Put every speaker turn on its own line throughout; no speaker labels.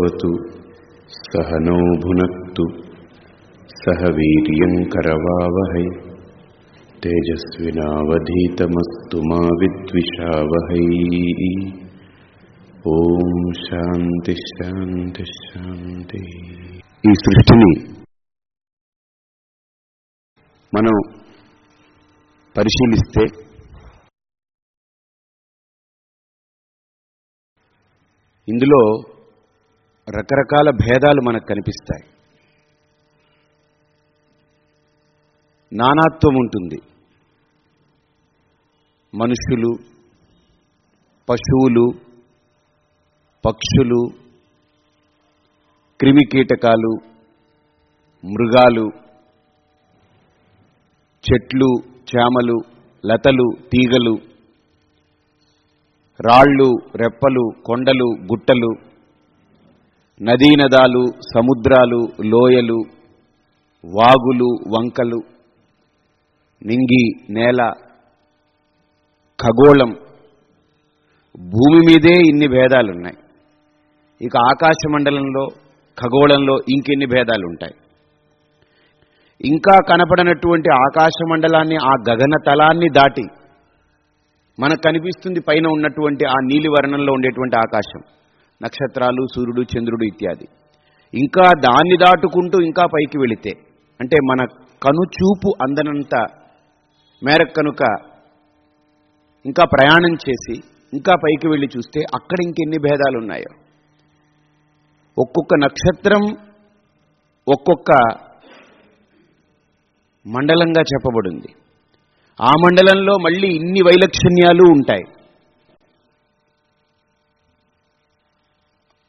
सहनावतु सहनौ भुनक्तु सह वीर्यङ्करवावहै तेजस्विनावधीतमस्तु मा विद्विषावहै ఓం శాంతి శాంతి శాంతి ఈ సృష్టిని మనం పరిశీలిస్తే ఇందులో రకరకాల భేదాలు మనకు కనిపిస్తాయి. నానాత్వం ఉంటుంది. మనుషులు పశువులు పక్షులు క్రిమికీటకాలు మృగాలు చెట్లు చేమలు లతలు తీగలు రాళ్ళు రెప్పలు కొండలు గుట్టలు నదీనదాలు సముద్రాలు లోయలు వాగులు వంకలు నింగి నేల ఖగోళం. భూమి మీదే ఇన్ని భేదాలున్నాయి. ఇక ఆకాశ మండలంలో ఖగోళంలో ఇంకెన్ని భేదాలు ఉంటాయి ఇంకా కనపడనటువంటి ఆకాశ మండలాన్ని ఆ గగన తలాన్ని దాటి మనకు కనిపిస్తుంది పైన ఉన్నటువంటి ఆ నీలి వర్ణంలో ఉండేటువంటి ఆకాశం. నక్షత్రాలు సూర్యుడు చంద్రుడు ఇత్యాది. ఇంకా దాన్ని దాటుకుంటూ ఇంకా పైకి వెళితే అంటే మన కనుచూపు అందనంత మేర కనుక ఇంకా ప్రయాణం చేసి ఇంకా పైకి వెళ్ళి చూస్తే అక్కడ ఇంకెన్ని భేదాలు ఉన్నాయో ఒక్కొక్క నక్షత్రం ఒక్కొక్క మండలంగా చెప్పబడింది. ఆ మండలంలో మళ్ళీ ఇన్ని వైలక్షణ్యాలు ఉంటాయి.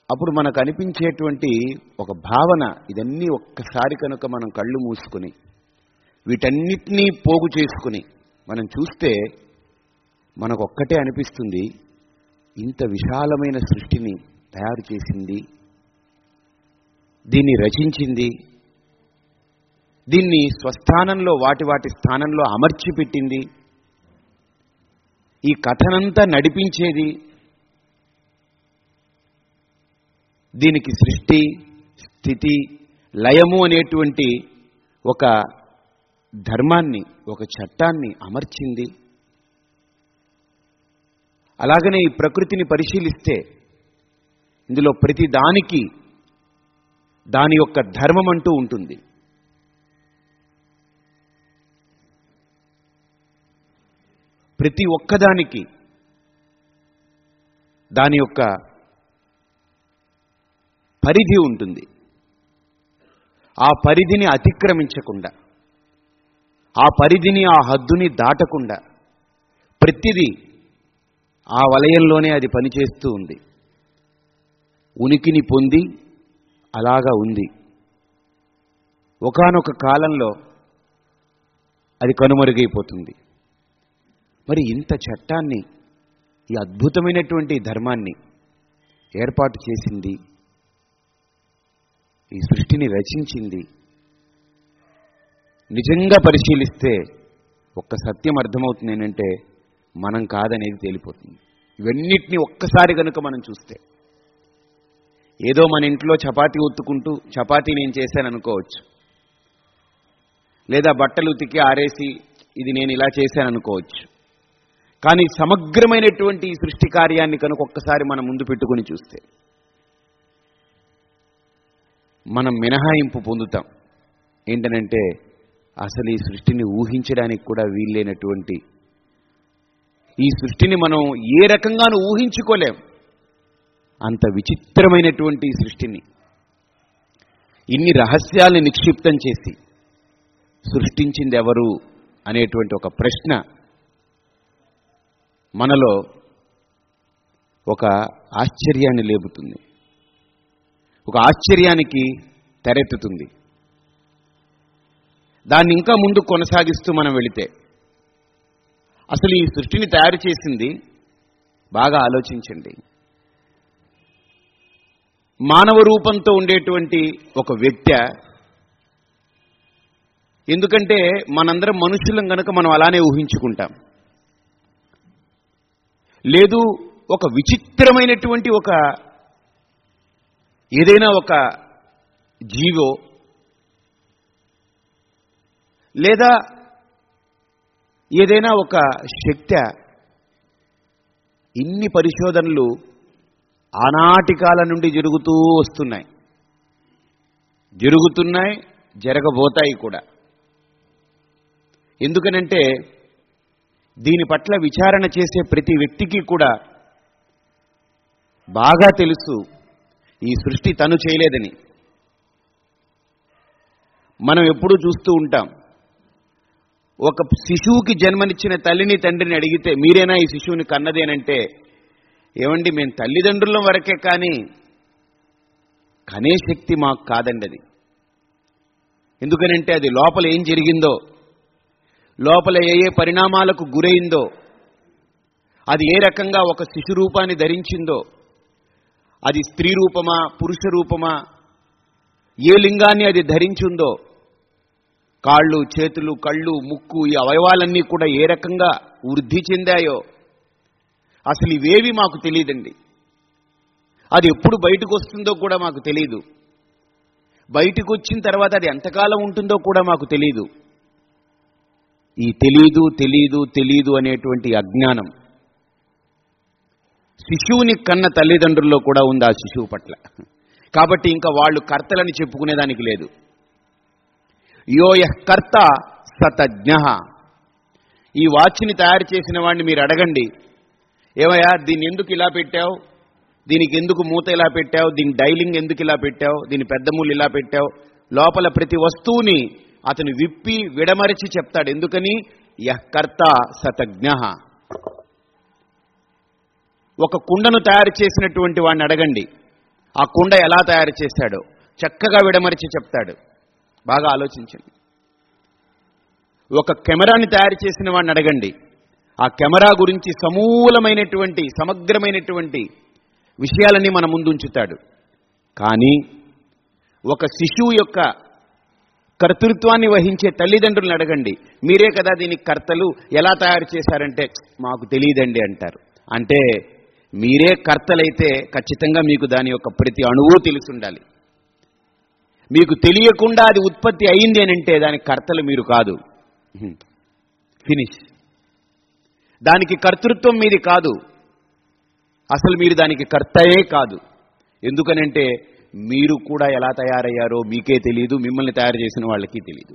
అప్పుడు మనకు అనిపించేటువంటి ఒక భావన ఇదన్నీ ఒక్కసారి కనుక మనం కళ్ళు మూసుకుని వీటన్నిటినీ పోగు చేసుకుని మనం చూస్తే మనకొక్కటే అనిపిస్తుంది ఇంత విశాలమైన సృష్టిని తయారు చేసింది దీన్ని రచించింది దీన్ని స్వస్థానంలో వాటి వాటి స్థానంలో అమర్చి పెట్టింది ఈ కథనంతా నడిపించేది దీనికి సృష్టి స్థితి లయము అనేటువంటి ఒక ధర్మాన్ని ఒక చట్టాన్ని అమర్చింది. అలాగనే ఈ ప్రకృతిని పరిశీలిస్తే ఇందులో ప్రతి దానికి దాని యొక్క ధర్మం అంటూ ఉంటుంది. ప్రతి ఒక్కదానికి దాని యొక్క పరిధి ఉంటుంది. ఆ పరిధిని అతిక్రమించకుండా ఆ పరిధిని ఆ హద్దుని దాటకుండా ప్రతిదీ ఆ వలయంలోనే అది పనిచేస్తూ ఉంది. ఉనికిని పొంది అలాగా ఉంది. ఒకనొక కాలంలో అది కనుమరుగైపోతుంది. మరి ఇంత చట్టాన్ని ఈ అద్భుతమైనటువంటి ధర్మాన్ని ఏర్పాటు చేసింది ఈ సృష్టిని రచించింది. నిజంగా పరిశీలిస్తే ఒక్క సత్యం అర్థమవుతుంది ఏంటంటే మనం కాదనేది తేలిపోతుంది. ఇవన్నిటినీ ఒక్కసారి కనుక మనం చూస్తే. ఏదో మన ఇంట్లో చపాతీ ఉత్తుకుంటూ చపాతీ నేను చేశాను అనుకోవచ్చు. లేదా బట్టలు ఉతికి ఆరేసి ఇది నేను ఇలా చేశాను అనుకోవచ్చు. కానీ సమగ్రమైనటువంటి ఈ సృష్టి కార్యాన్ని కనుక ఒక్కసారి మనం ముందు పెట్టుకుని చూస్తే. మనం మినహాయింపు పొందుతాం. ఏంటనంటే అసలు ఈ సృష్టిని ఊహించడానికి కూడా వీల్లేనటువంటి ఈ సృష్టిని మనం ఏ రకంగానూ ఊహించుకోలేం. అంత విచిత్రమైనటువంటి ఈ సృష్టిని. ఇన్ని రహస్యాల్ని నిక్షిప్తం చేసి సృష్టించింది ఎవరు అనేటువంటి ఒక ప్రశ్న మనలో ఒక ఆశ్చర్యాన్ని లేపుతుంది. ఒక ఆశ్చర్యానికి తెరెత్తుతుంది. దాన్ని ఇంకా ముందు కొనసాగిస్తూ మనం వెళితే అసలు ఈ సృష్టిని తయారు చేసింది బాగా ఆలోచించండి. మానవ రూపంతో ఉండేటువంటి ఒక వ్యక్తి ఎందుకంటే మనందరం మనుషులం కనుక మనం అలానే ఊహించుకుంటాం. లేదు ఒక విచిత్రమైనటువంటి ఒక ఏదైనా ఒక జీవో లేదా ఏదైనా ఒక శక్తి ఇన్ని పరిశోధనలు ఆనాటి కాలం నుండి జరుగుతూ వస్తున్నాయి. జరుగుతున్నాయి జరగబోతాయి కూడా. ఎందుకనంటే దీని పట్ల విచారణ చేసే ప్రతి వ్యక్తికి కూడా బాగా తెలుసు ఈ సృష్టి తను చేయలేదని. మనం ఎప్పుడూ చూస్తూ ఉంటాం. ఒక శిశువుకి జన్మనిచ్చిన తల్లిని తండ్రిని అడిగితే మీరేనా ఈ శిశువుని కన్నదేనంటే? ఏమండి మేము తల్లిదండ్రుల వరకే కానీ కనే శక్తి మాకు కాదండి అది. ఎందుకనంటే అది లోపల ఏం జరిగిందో లోపల ఏ ఏ పరిణామాలకు గురైందో అది ఏ రకంగా ఒక శిశు రూపాన్ని ధరించిందో అది స్త్రీ రూపమా పురుష రూపమా? ఏ లింగాన్ని అది ధరించుందో? కాళ్ళు చేతులు కళ్ళు ముక్కు ఈ అవయవాలన్నీ కూడా ఏ రకంగా వృద్ధి చెందాయో? అసలు ఇవేవి మాకు తెలియదండి. అది ఎప్పుడు బయటకు వస్తుందో కూడా మాకు తెలియదు బయటకు వచ్చిన తర్వాత అది ఎంతకాలం ఉంటుందో కూడా మాకు తెలియదు ఈ తెలీదు తెలీదు తెలీదు అనేటువంటి అజ్ఞానం శిశువుని కన్న తల్లిదండ్రుల్లో కూడా ఉంది ఆ శిశువు పట్ల. కాబట్టి ఇంకా వాళ్ళు కర్తలని చెప్పుకునేదానికి లేదు. యోయ కర్త సతజ్ఞ. ఈ వాచ్ని తయారు చేసిన వాడిని మీరు అడగండి. ఏమయ్యా దీన్ని ఎందుకు ఇలా పెట్టావు? దీనికి ఎందుకు మూత ఇలా పెట్టావు? దీని డైలింగ్ ఎందుకు ఇలా పెట్టావు? దీని పెద్ద ముళ్ళు ఇలా పెట్టావు? లోపల ప్రతి వస్తువుని అతను విప్పి విడమరిచి చెప్తాడు. ఎందుకని? యహ్కర్త సతజ్ఞ. ఒక కుండను తయారు చేసినటువంటి వాడిని అడగండి. ఆ కుండ ఎలా తయారు చేశాడో చక్కగా విడమరిచి చెప్తాడు. బాగా ఆలోచించండి. ఒక కెమెరాని తయారు చేసిన వాడిని అడగండి. ఆ కెమెరా గురించి సమూలమైనటువంటి సమగ్రమైనటువంటి విషయాలన్నీ మన ముందు ఉంచుతాడు. కానీ ఒక శిశువు యొక్క కర్తృత్వాన్ని వహించే తల్లిదండ్రులను అడగండి. మీరే కదా దీనికి కర్తలు ఎలా తయారు చేశారంటే మాకు తెలియదండి అంటారు. అంటే మీరే కర్తలైతే ఖచ్చితంగా మీకు దాని యొక్క ప్రతి అణువు తెలిసి ఉండాలి మీకు తెలియకుండా అది ఉత్పత్తి అయింది అని అంటే దానికి కర్తలు మీరు కాదు. ఫినిష్. దానికి కర్తృత్వం మీది కాదు. అసలు మీరు దానికి కర్తయే కాదు. ఎందుకనంటే మీరు కూడా ఎలా తయారయ్యారో మీకే తెలియదు మిమ్మల్ని తయారు చేసిన వాళ్ళకి తెలియదు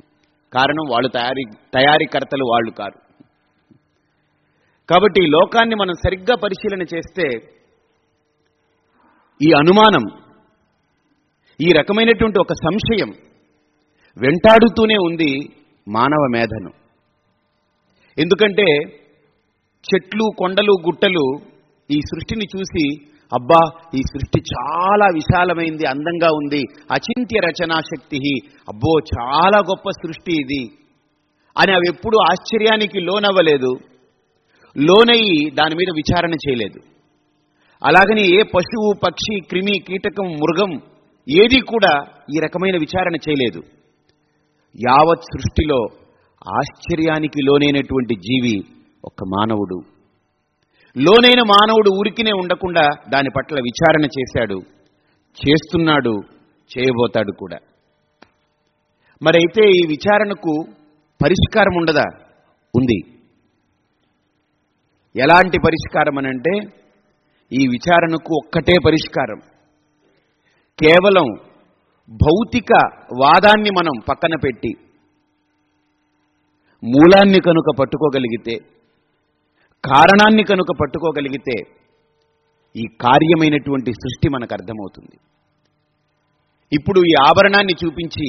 కారణం వాళ్ళు తయారీ తయారీకర్తలు వాళ్ళు కారు కాబట్టి ఈ లోకాన్ని మనం సరిగ్గా పరిశీలన చేస్తే ఈ అనుమానం ఈ రకమైనటువంటి ఒక సంశయం వెంటాడుతూనే ఉంది మానవ మేధను. ఎందుకంటే చెట్లు కొండలు గుట్టలు ఈ సృష్టిని చూసి అబ్బా ఈ సృష్టి చాలా విశాలమైంది అందంగా ఉంది అచింత్య రచనా శక్తి అబ్బో చాలా గొప్ప సృష్టి ఇది అని అవి ఎప్పుడు ఆశ్చర్యానికి లోనవ్వలేదు. లోనయ్యి దాని మీద విచారణ చేయలేదు. అలాగని ఏ పశువు పక్షి క్రిమి కీటకం మృగం ఏది కూడా ఈ రకమైన విచారణ చేయలేదు. యావత్ సృష్టిలో ఆశ్చర్యానికి లోనైనటువంటి జీవి ఒక మానవుడు. లోనైన మానవుడు ఊరికినే ఉండకుండా దాని పట్ల విచారణ చేశాడు చేస్తున్నాడు చేయబోతాడు కూడా. మరైతే ఈ విచారణకు పరిష్కారం ఉండదా? ఉంది. ఎలాంటి పరిష్కారం అనంటే ఈ విచారణకు ఒక్కటే పరిష్కారం. కేవలం భౌతిక వాదాన్ని మనం పక్కన పెట్టి మూలాన్ని కనుక పట్టుకోగలిగితే కారణాన్ని కనుక పట్టుకోగలిగితే ఈ కార్యమైనటువంటి సృష్టి మనకు అర్థమవుతుంది. ఇప్పుడు ఈ ఆభరణాన్ని చూపించి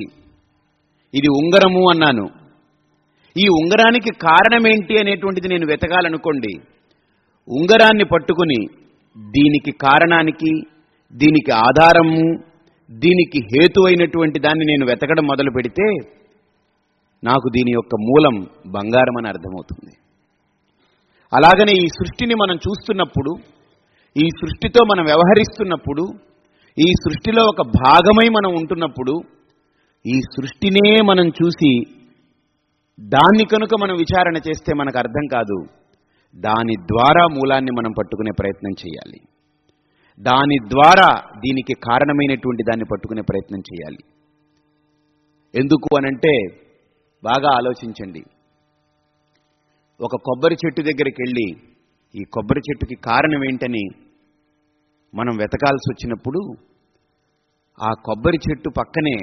ఇది ఉంగరము అన్నాను. ఈ ఉంగరానికి కారణమేంటి అనేటువంటిది నేను వెతకాలనుకోండి ఉంగరాన్ని పట్టుకుని దీనికి కారణానికి దీనికి ఆధారము దీనికి హేతు అయినటువంటి దాన్ని నేను వెతకడం మొదలు పెడితే నాకు దీని యొక్క మూలం బంగారం అని అర్థమవుతుంది. అలాగనే ఈ సృష్టిని మనం చూస్తున్నప్పుడు ఈ సృష్టితో మనం వ్యవహరిస్తున్నప్పుడు ఈ సృష్టిలో ఒక భాగమై మనం ఉంటున్నప్పుడు ఈ సృష్టినే మనం చూసి దాన్ని కనుక మనం విచారణ చేస్తే మనకు అర్థం కాదు. దాని ద్వారా మూలాన్ని మనం పట్టుకునే ప్రయత్నం చేయాలి. దాని ద్వారా దీనికి కారణమైనటువంటి దాన్ని పట్టుకునే ప్రయత్నం చేయాలి. ఎందుకు అనంటే బాగా ఆలోచించండి. ఒక కొబ్బరి చెట్టు దగ్గరికి వెళ్ళి ఈ కొబ్బరి చెట్టుకి కారణం ఏంటని మనం వెతకాల్సి వచ్చినప్పుడు ఆ కొబ్బరి చెట్టు పక్కనే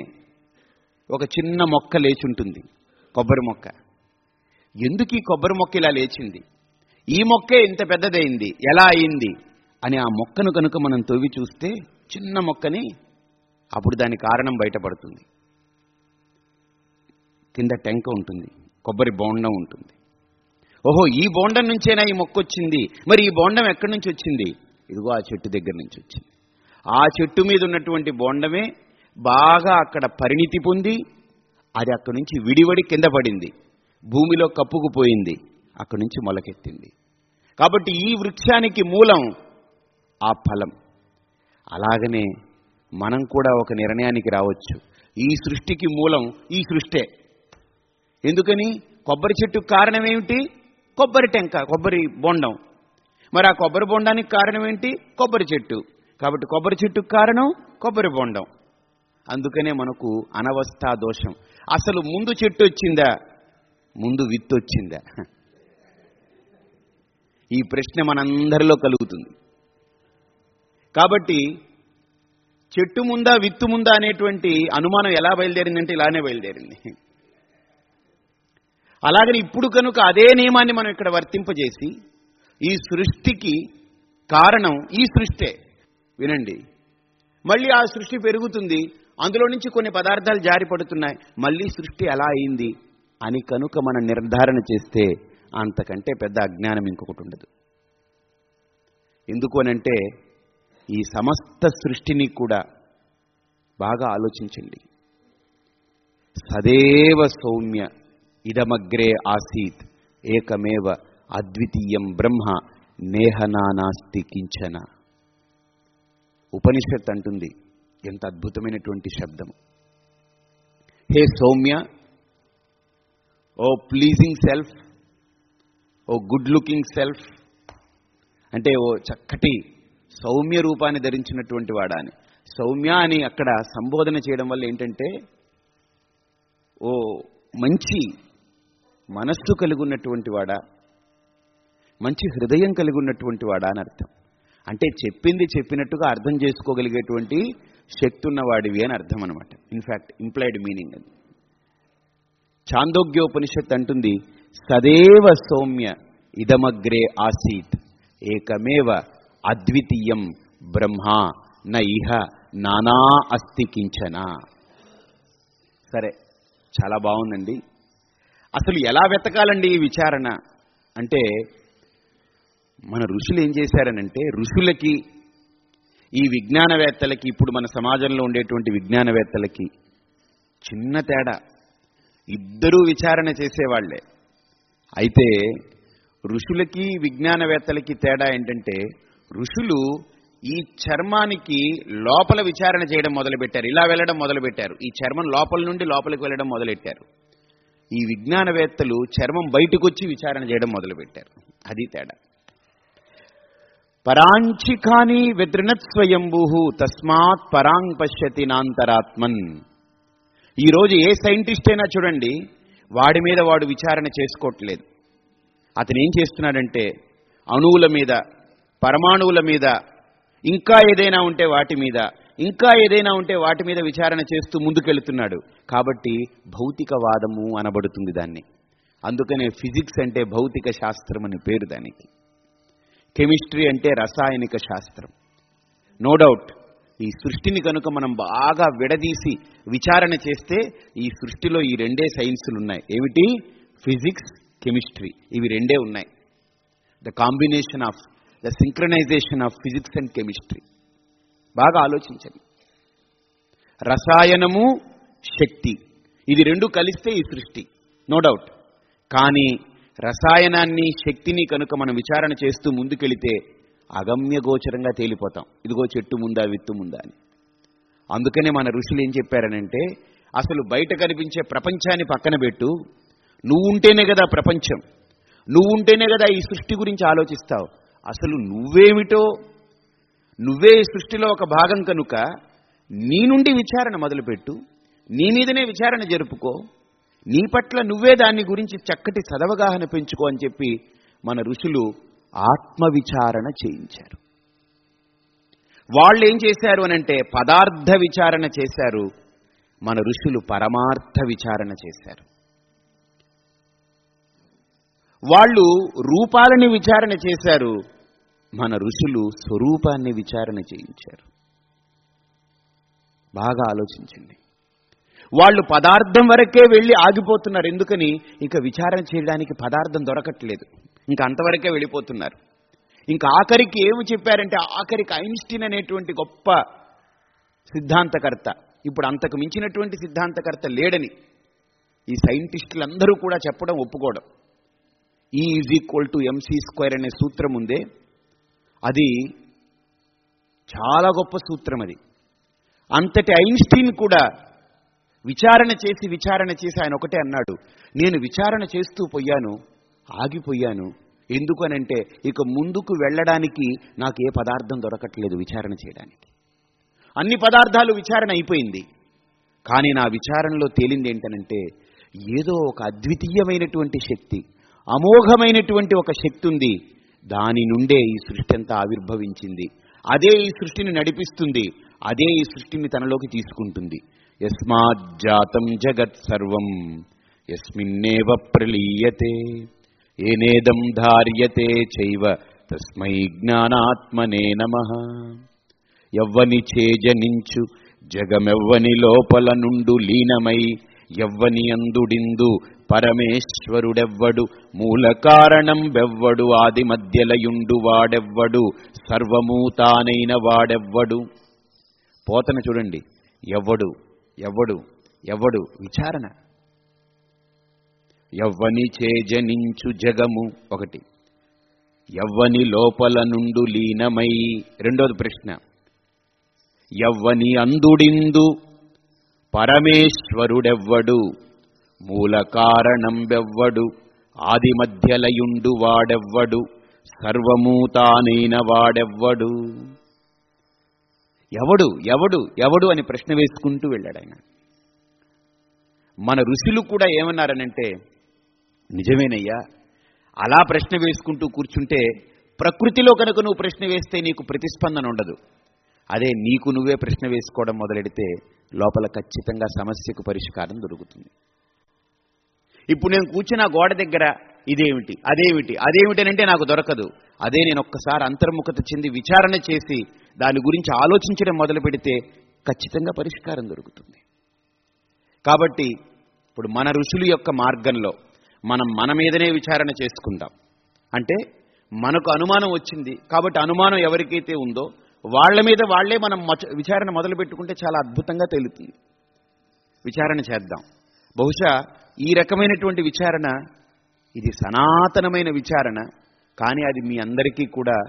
ఒక చిన్న మొక్క లేచుంటుంది. కొబ్బరి మొక్క. ఎందుకు ఈ కొబ్బరి మొక్క ఇలా లేచింది? ఈ మొక్కే ఇంత పెద్దదైంది ఎలా అయింది? అని ఆ మొక్కను కనుక మనం తవ్వి చూస్తే చిన్న మొక్కని అప్పుడు దాని కారణం బయటపడుతుంది. కింద టెంక ఉంటుంది కొబ్బరి బోండం ఉంటుంది. ఓహో ఈ బోండం నుంచేనా ఈ మొక్క వచ్చింది? మరి ఈ బోండం ఎక్కడి నుంచి వచ్చింది? ఇదిగో ఆ చెట్టు దగ్గర నుంచి వచ్చింది. ఆ చెట్టు మీద ఉన్నటువంటి బోండమే బాగా అక్కడ పరిణితి పొంది అది అక్కడి నుంచి విడివడి కింద పడింది. భూమిలో కప్పుకుపోయింది. అక్కడి నుంచి మొలకెత్తింది. కాబట్టి ఈ వృక్షానికి మూలం ఆ ఫలం. అలాగనే మనం కూడా ఒక నిర్ణయానికి రావచ్చు. ఈ సృష్టికి మూలం ఈ సృష్టే. ఎందుకని? కొబ్బరి చెట్టు కారణం ఏమిటి కొబ్బరి టెంక కొబ్బరి బొండం. మరి ఆ కొబ్బరి బొండానికి కారణం ఏంటి కొబ్బరి చెట్టు. కాబట్టి కొబ్బరి చెట్టుకు కారణం కొబ్బరి బొండం. అందుకనే మనకు అనవస్థా దోషం. అసలు ముందు చెట్టు వచ్చిందా? ముందు విత్తు వచ్చిందా ఈ ప్రశ్న మనందరిలో కలుగుతుంది. కాబట్టి చెట్టు ముందా విత్తు ముందా అనేటువంటి అనుమానం ఎలా బయలుదేరిందంటే ఇలానే బయలుదేరింది. అలాగని ఇప్పుడు కనుక అదే నియమాన్ని మనం ఇక్కడ వర్తింపజేసి ఈ సృష్టికి కారణం ఈ సృష్టే. వినండి. మళ్ళీ ఆ సృష్టి పెరుగుతుంది. అందులో నుంచి కొన్ని పదార్థాలు జారి పడుతున్నాయి మళ్ళీ సృష్టి ఎలా అయింది అని కనుక మనం నిర్ధారణ చేస్తే అంతకంటే పెద్ద అజ్ఞానం ఇంకొకటి ఉండదు. ఎందుకు అనంటే ఈ సమస్త సృష్టిని కూడా బాగా ఆలోచించండి. సదేవ సౌమ్య ఇదమగ్రే ఆసీత్ ఏకమేవ అద్వితీయం బ్రహ్మ నేహనానాస్తి కించన. ఉపనిషత్ అంటుంది ఎంత అద్భుతమైనటువంటి శబ్దం హే Soumya O pleasing self O good looking self. అంటే ఓ చక్కటి సౌమ్య రూపాన్ని ధరించినటువంటి వాడా అని. సౌమ్య అని అక్కడ సంబోధన చేయడం వల్ల ఏంటంటే ఓ మంచి మనస్సు కలిగి ఉన్నటువంటి వాడా మంచి హృదయం కలిగి ఉన్నటువంటి వాడా అని అర్థం. అంటే చెప్పింది చెప్పినట్టుగా అర్థం చేసుకోగలిగేటువంటి శక్తి ఉన్నవాడివి అని అర్థం అనమాట ఇన్ఫ్యాక్ట్ ఇంప్లాయిడ్ మీనింగ్ అది. చాందోగ్యోపనిషత్ అంటుంది సదేవ సౌమ్య ఇదమగ్రే ఆసీత్. ఏకమేవ అద్వితీయం బ్రహ్మ న ఇహ నానా అస్తి కించన. సరే చాలా బాగుందండి. అసలు ఎలా వెతకాలండి ఈ విచారణ? అంటే మన ఋషులు ఏం చేశారనంటే ఋషులకి ఈ విజ్ఞానవేత్తలకి ఇప్పుడు మన సమాజంలో ఉండేటువంటి విజ్ఞానవేత్తలకి చిన్న తేడా. ఇద్దరూ విచారణ చేసేవాళ్ళే. అయితే ఋషులకి విజ్ఞానవేత్తలకి తేడా ఏంటంటే ఋషులు ఈ చర్మానికి లోపల విచారణ చేయడం మొదలుపెట్టారు. ఇలా వెళ్ళడం మొదలుపెట్టారు. ఈ చర్మం లోపల నుండి లోపలికి వెళ్ళడం మొదలెట్టారు. ఈ విజ్ఞానవేత్తలు చర్మం బయటకు వచ్చి విచారణ చేయడం మొదలుపెట్టారు. అది తేడా. పరాంచికాని విదృణత్ స్వయంభూ తస్మాత్ పరాంగ్ పశ్యతి నాంతరాత్మన్. ఈరోజు ఏ సైంటిస్ట్ అయినా చూడండి వాడి మీద వాడు విచారణ చేసుకోవట్లేదు. అతను ఏం చేస్తున్నాడంటే అణువుల మీద పరమాణువుల మీద ఇంకా ఏదైనా ఉంటే వాటి మీద ఇంకా ఏదైనా ఉంటే వాటి మీద విచారణ చేస్తూ ముందుకెళ్తున్నాడు. కాబట్టి భౌతికవాదము అనబడుతుంది దాన్ని. అందుకనే ఫిజిక్స్ అంటే భౌతిక శాస్త్రం అని పేరు దానికి. కెమిస్ట్రీ అంటే రసాయనిక శాస్త్రం. No doubt. ఈ సృష్టిని కనుక మనం బాగా విడదీసి విచారణ చేస్తే ఈ సృష్టిలో ఈ రెండే సైన్సులు ఉన్నాయి ఏమిటి? Physics chemistry. ఇవి రెండే ఉన్నాయి. The combination of the synchronization of physics and chemistry బాగా ఆలోచించండి. రసాయనము శక్తి. ఇది రెండు కలిస్తే ఈ సృష్టి. నో డౌట్ కానీ రసాయనాన్ని శక్తిని కనుక మనం విచారణ చేస్తూ ముందుకెళితే అగమ్య గోచరంగా తేలిపోతాం. ఇదిగో చెట్టు ముందా విత్తు ముందా అని. అందుకనే మన ఋషులు ఏం చెప్పారనంటే అసలు బయట కనిపించే ప్రపంచాన్ని పక్కన పెట్టు. నువ్వు ఉంటేనే కదా ప్రపంచం. నువ్వు ఉంటేనే కదా ఈ సృష్టి గురించి ఆలోచిస్తావు. అసలు నువ్వేమిటో? నువ్వే ఈ సృష్టిలో ఒక భాగం కనుక నీ నుండి విచారణ మొదలుపెట్టు. నీ మీదనే విచారణ జరుపుకో. నీ పట్ల నువ్వే దాన్ని గురించి చక్కటి సదవగాహన పెంచుకో అని చెప్పి మన ఋషులు ఆత్మవిచారణ చేయించారు. వాళ్ళు ఏం చేశారు అనంటే పదార్థ విచారణ చేశారు మన ఋషులు పరమార్థ విచారణ చేశారు. వాళ్ళు రూపాలని విచారణ చేశారు మన ఋషులు స్వరూపాన్ని విచారణ చేయించారు. బాగా ఆలోచించండి. వాళ్ళు పదార్థం వరకే వెళ్ళి ఆగిపోతున్నారు ఎందుకని? ఇక విచారణ చేయడానికి పదార్థం దొరకట్లేదు. ఇంకా అంతవరకే వెళ్ళిపోతున్నారు. ఇంకా ఆఖరికి ఏమి చెప్పారంటే ఆఖరికి ఐన్స్టీన్ అనేటువంటి గొప్ప సిద్ధాంతకర్త ఇప్పుడు అంతకు మించినటువంటి సిద్ధాంతకర్త లేడని ఈ సైంటిస్టులందరూ కూడా చెప్పడం ఒప్పుకోవడం. E is equal to MC square అనే సూత్రం ఉందే. అది చాలా గొప్ప సూత్రం అది. అంతటి ఐన్స్టీన్ కూడా విచారణ చేసి విచారణ చేసి ఆయన ఒకటే అన్నాడు నేను విచారణ చేస్తూ పోయాను ఆగిపోయాను. ఎందుకనంటే ఇక ముందుకు వెళ్ళడానికి నాకు ఏ పదార్థం దొరకట్లేదు విచారణ చేయడానికి. అన్ని పదార్థాలు విచారణ అయిపోయింది. కానీ నా విచారణలో తేలింది ఏంటనంటే ఏదో ఒక అద్వితీయమైనటువంటి శక్తి అమోఘమైనటువంటి ఒక శక్తి ఉంది. దాని నుండే ఈ సృష్టి అంతా ఆవిర్భవించింది. అదే ఈ సృష్టిని నడిపిస్తుంది. అదే ఈ సృష్టిని తనలోకి తీసుకుంటుంది. యస్మాజ్జాతం జగత్ సర్వం యస్మిన్నేవ ప్రలీయతే. ఏనేదం ధార్యతే చైవ తస్మై జ్ఞానాత్మనే నమ. ఎవ్వని చేజనించు జగమెవ్వని లోపల నుండు లీనమై ఎవ్వని అందుడిందు పరమేశ్వరుడెవ్వడు మూల కారణం వెవ్వడు ఆది మధ్యలయుండు వాడెవ్వడు సర్వమూ తానైన వాడెవ్వడు. పోతన చూడండి ఎవ్వడు ఎవ్వడు ఎవ్వడు విచారణ. ఎవ్వని చేజనించు జగము. ఒకటి. ఎవ్వని లోపల నుండు లీనమై. రెండోది ప్రశ్న. ఎవ్వని అందుడిందు పరమేశ్వరుడెవ్వడు. మూల కారణంబెవ్వడు ఆది మధ్యలయుండు వాడెవ్వడు. సర్వము తానైన వాడెవ్వడు. ఎవడు ఎవడు ఎవడు అని ప్రశ్న వేసుకుంటూ వెళ్ళాడు ఆయన. మన ఋషులు కూడా ఏమన్నారనంటే నిజమేనయ్యా. అలా ప్రశ్న వేసుకుంటూ కూర్చుంటే ప్రకృతిలో కనుక నువ్వు ప్రశ్న వేస్తే నీకు ప్రతిస్పందన ఉండదు. అదే నీకు నువ్వే ప్రశ్న వేసుకోవడం మొదలెడితే లోపల ఖచ్చితంగా సమస్యకు పరిష్కారం దొరుకుతుంది. ఇప్పుడు నేను కూర్చున్న గోడ దగ్గర ఇదేమిటి అదేమిటి అదేమిటనంటే నాకు దొరకదు. అదే నేను ఒక్కసారి అంతర్ముఖత చెంది విచారణ చేసి దాని గురించి ఆలోచించడం మొదలు పెడితే ఖచ్చితంగా పరిష్కారం దొరుకుతుంది. కాబట్టి ఇప్పుడు మన ఋషులు యొక్క మార్గంలో మనం మన మీదనే విచారణ చేసుకుందాం. అంటే మనకు అనుమానం వచ్చింది. కాబట్టి అనుమానం ఎవరికైతే ఉందో వాళ్ళ మీద వాళ్ళే మనం మచ- విచారణ మొదలు పెట్టుకుంటే చాలా అద్భుతంగా తేలుతుంది. విచారణ చేద్దాం. బహుశా ఈ రకమైనటువంటి విచారణ ఇది సనాతనమైన విచారణ కానీ అది మీ అందరికీ కూడా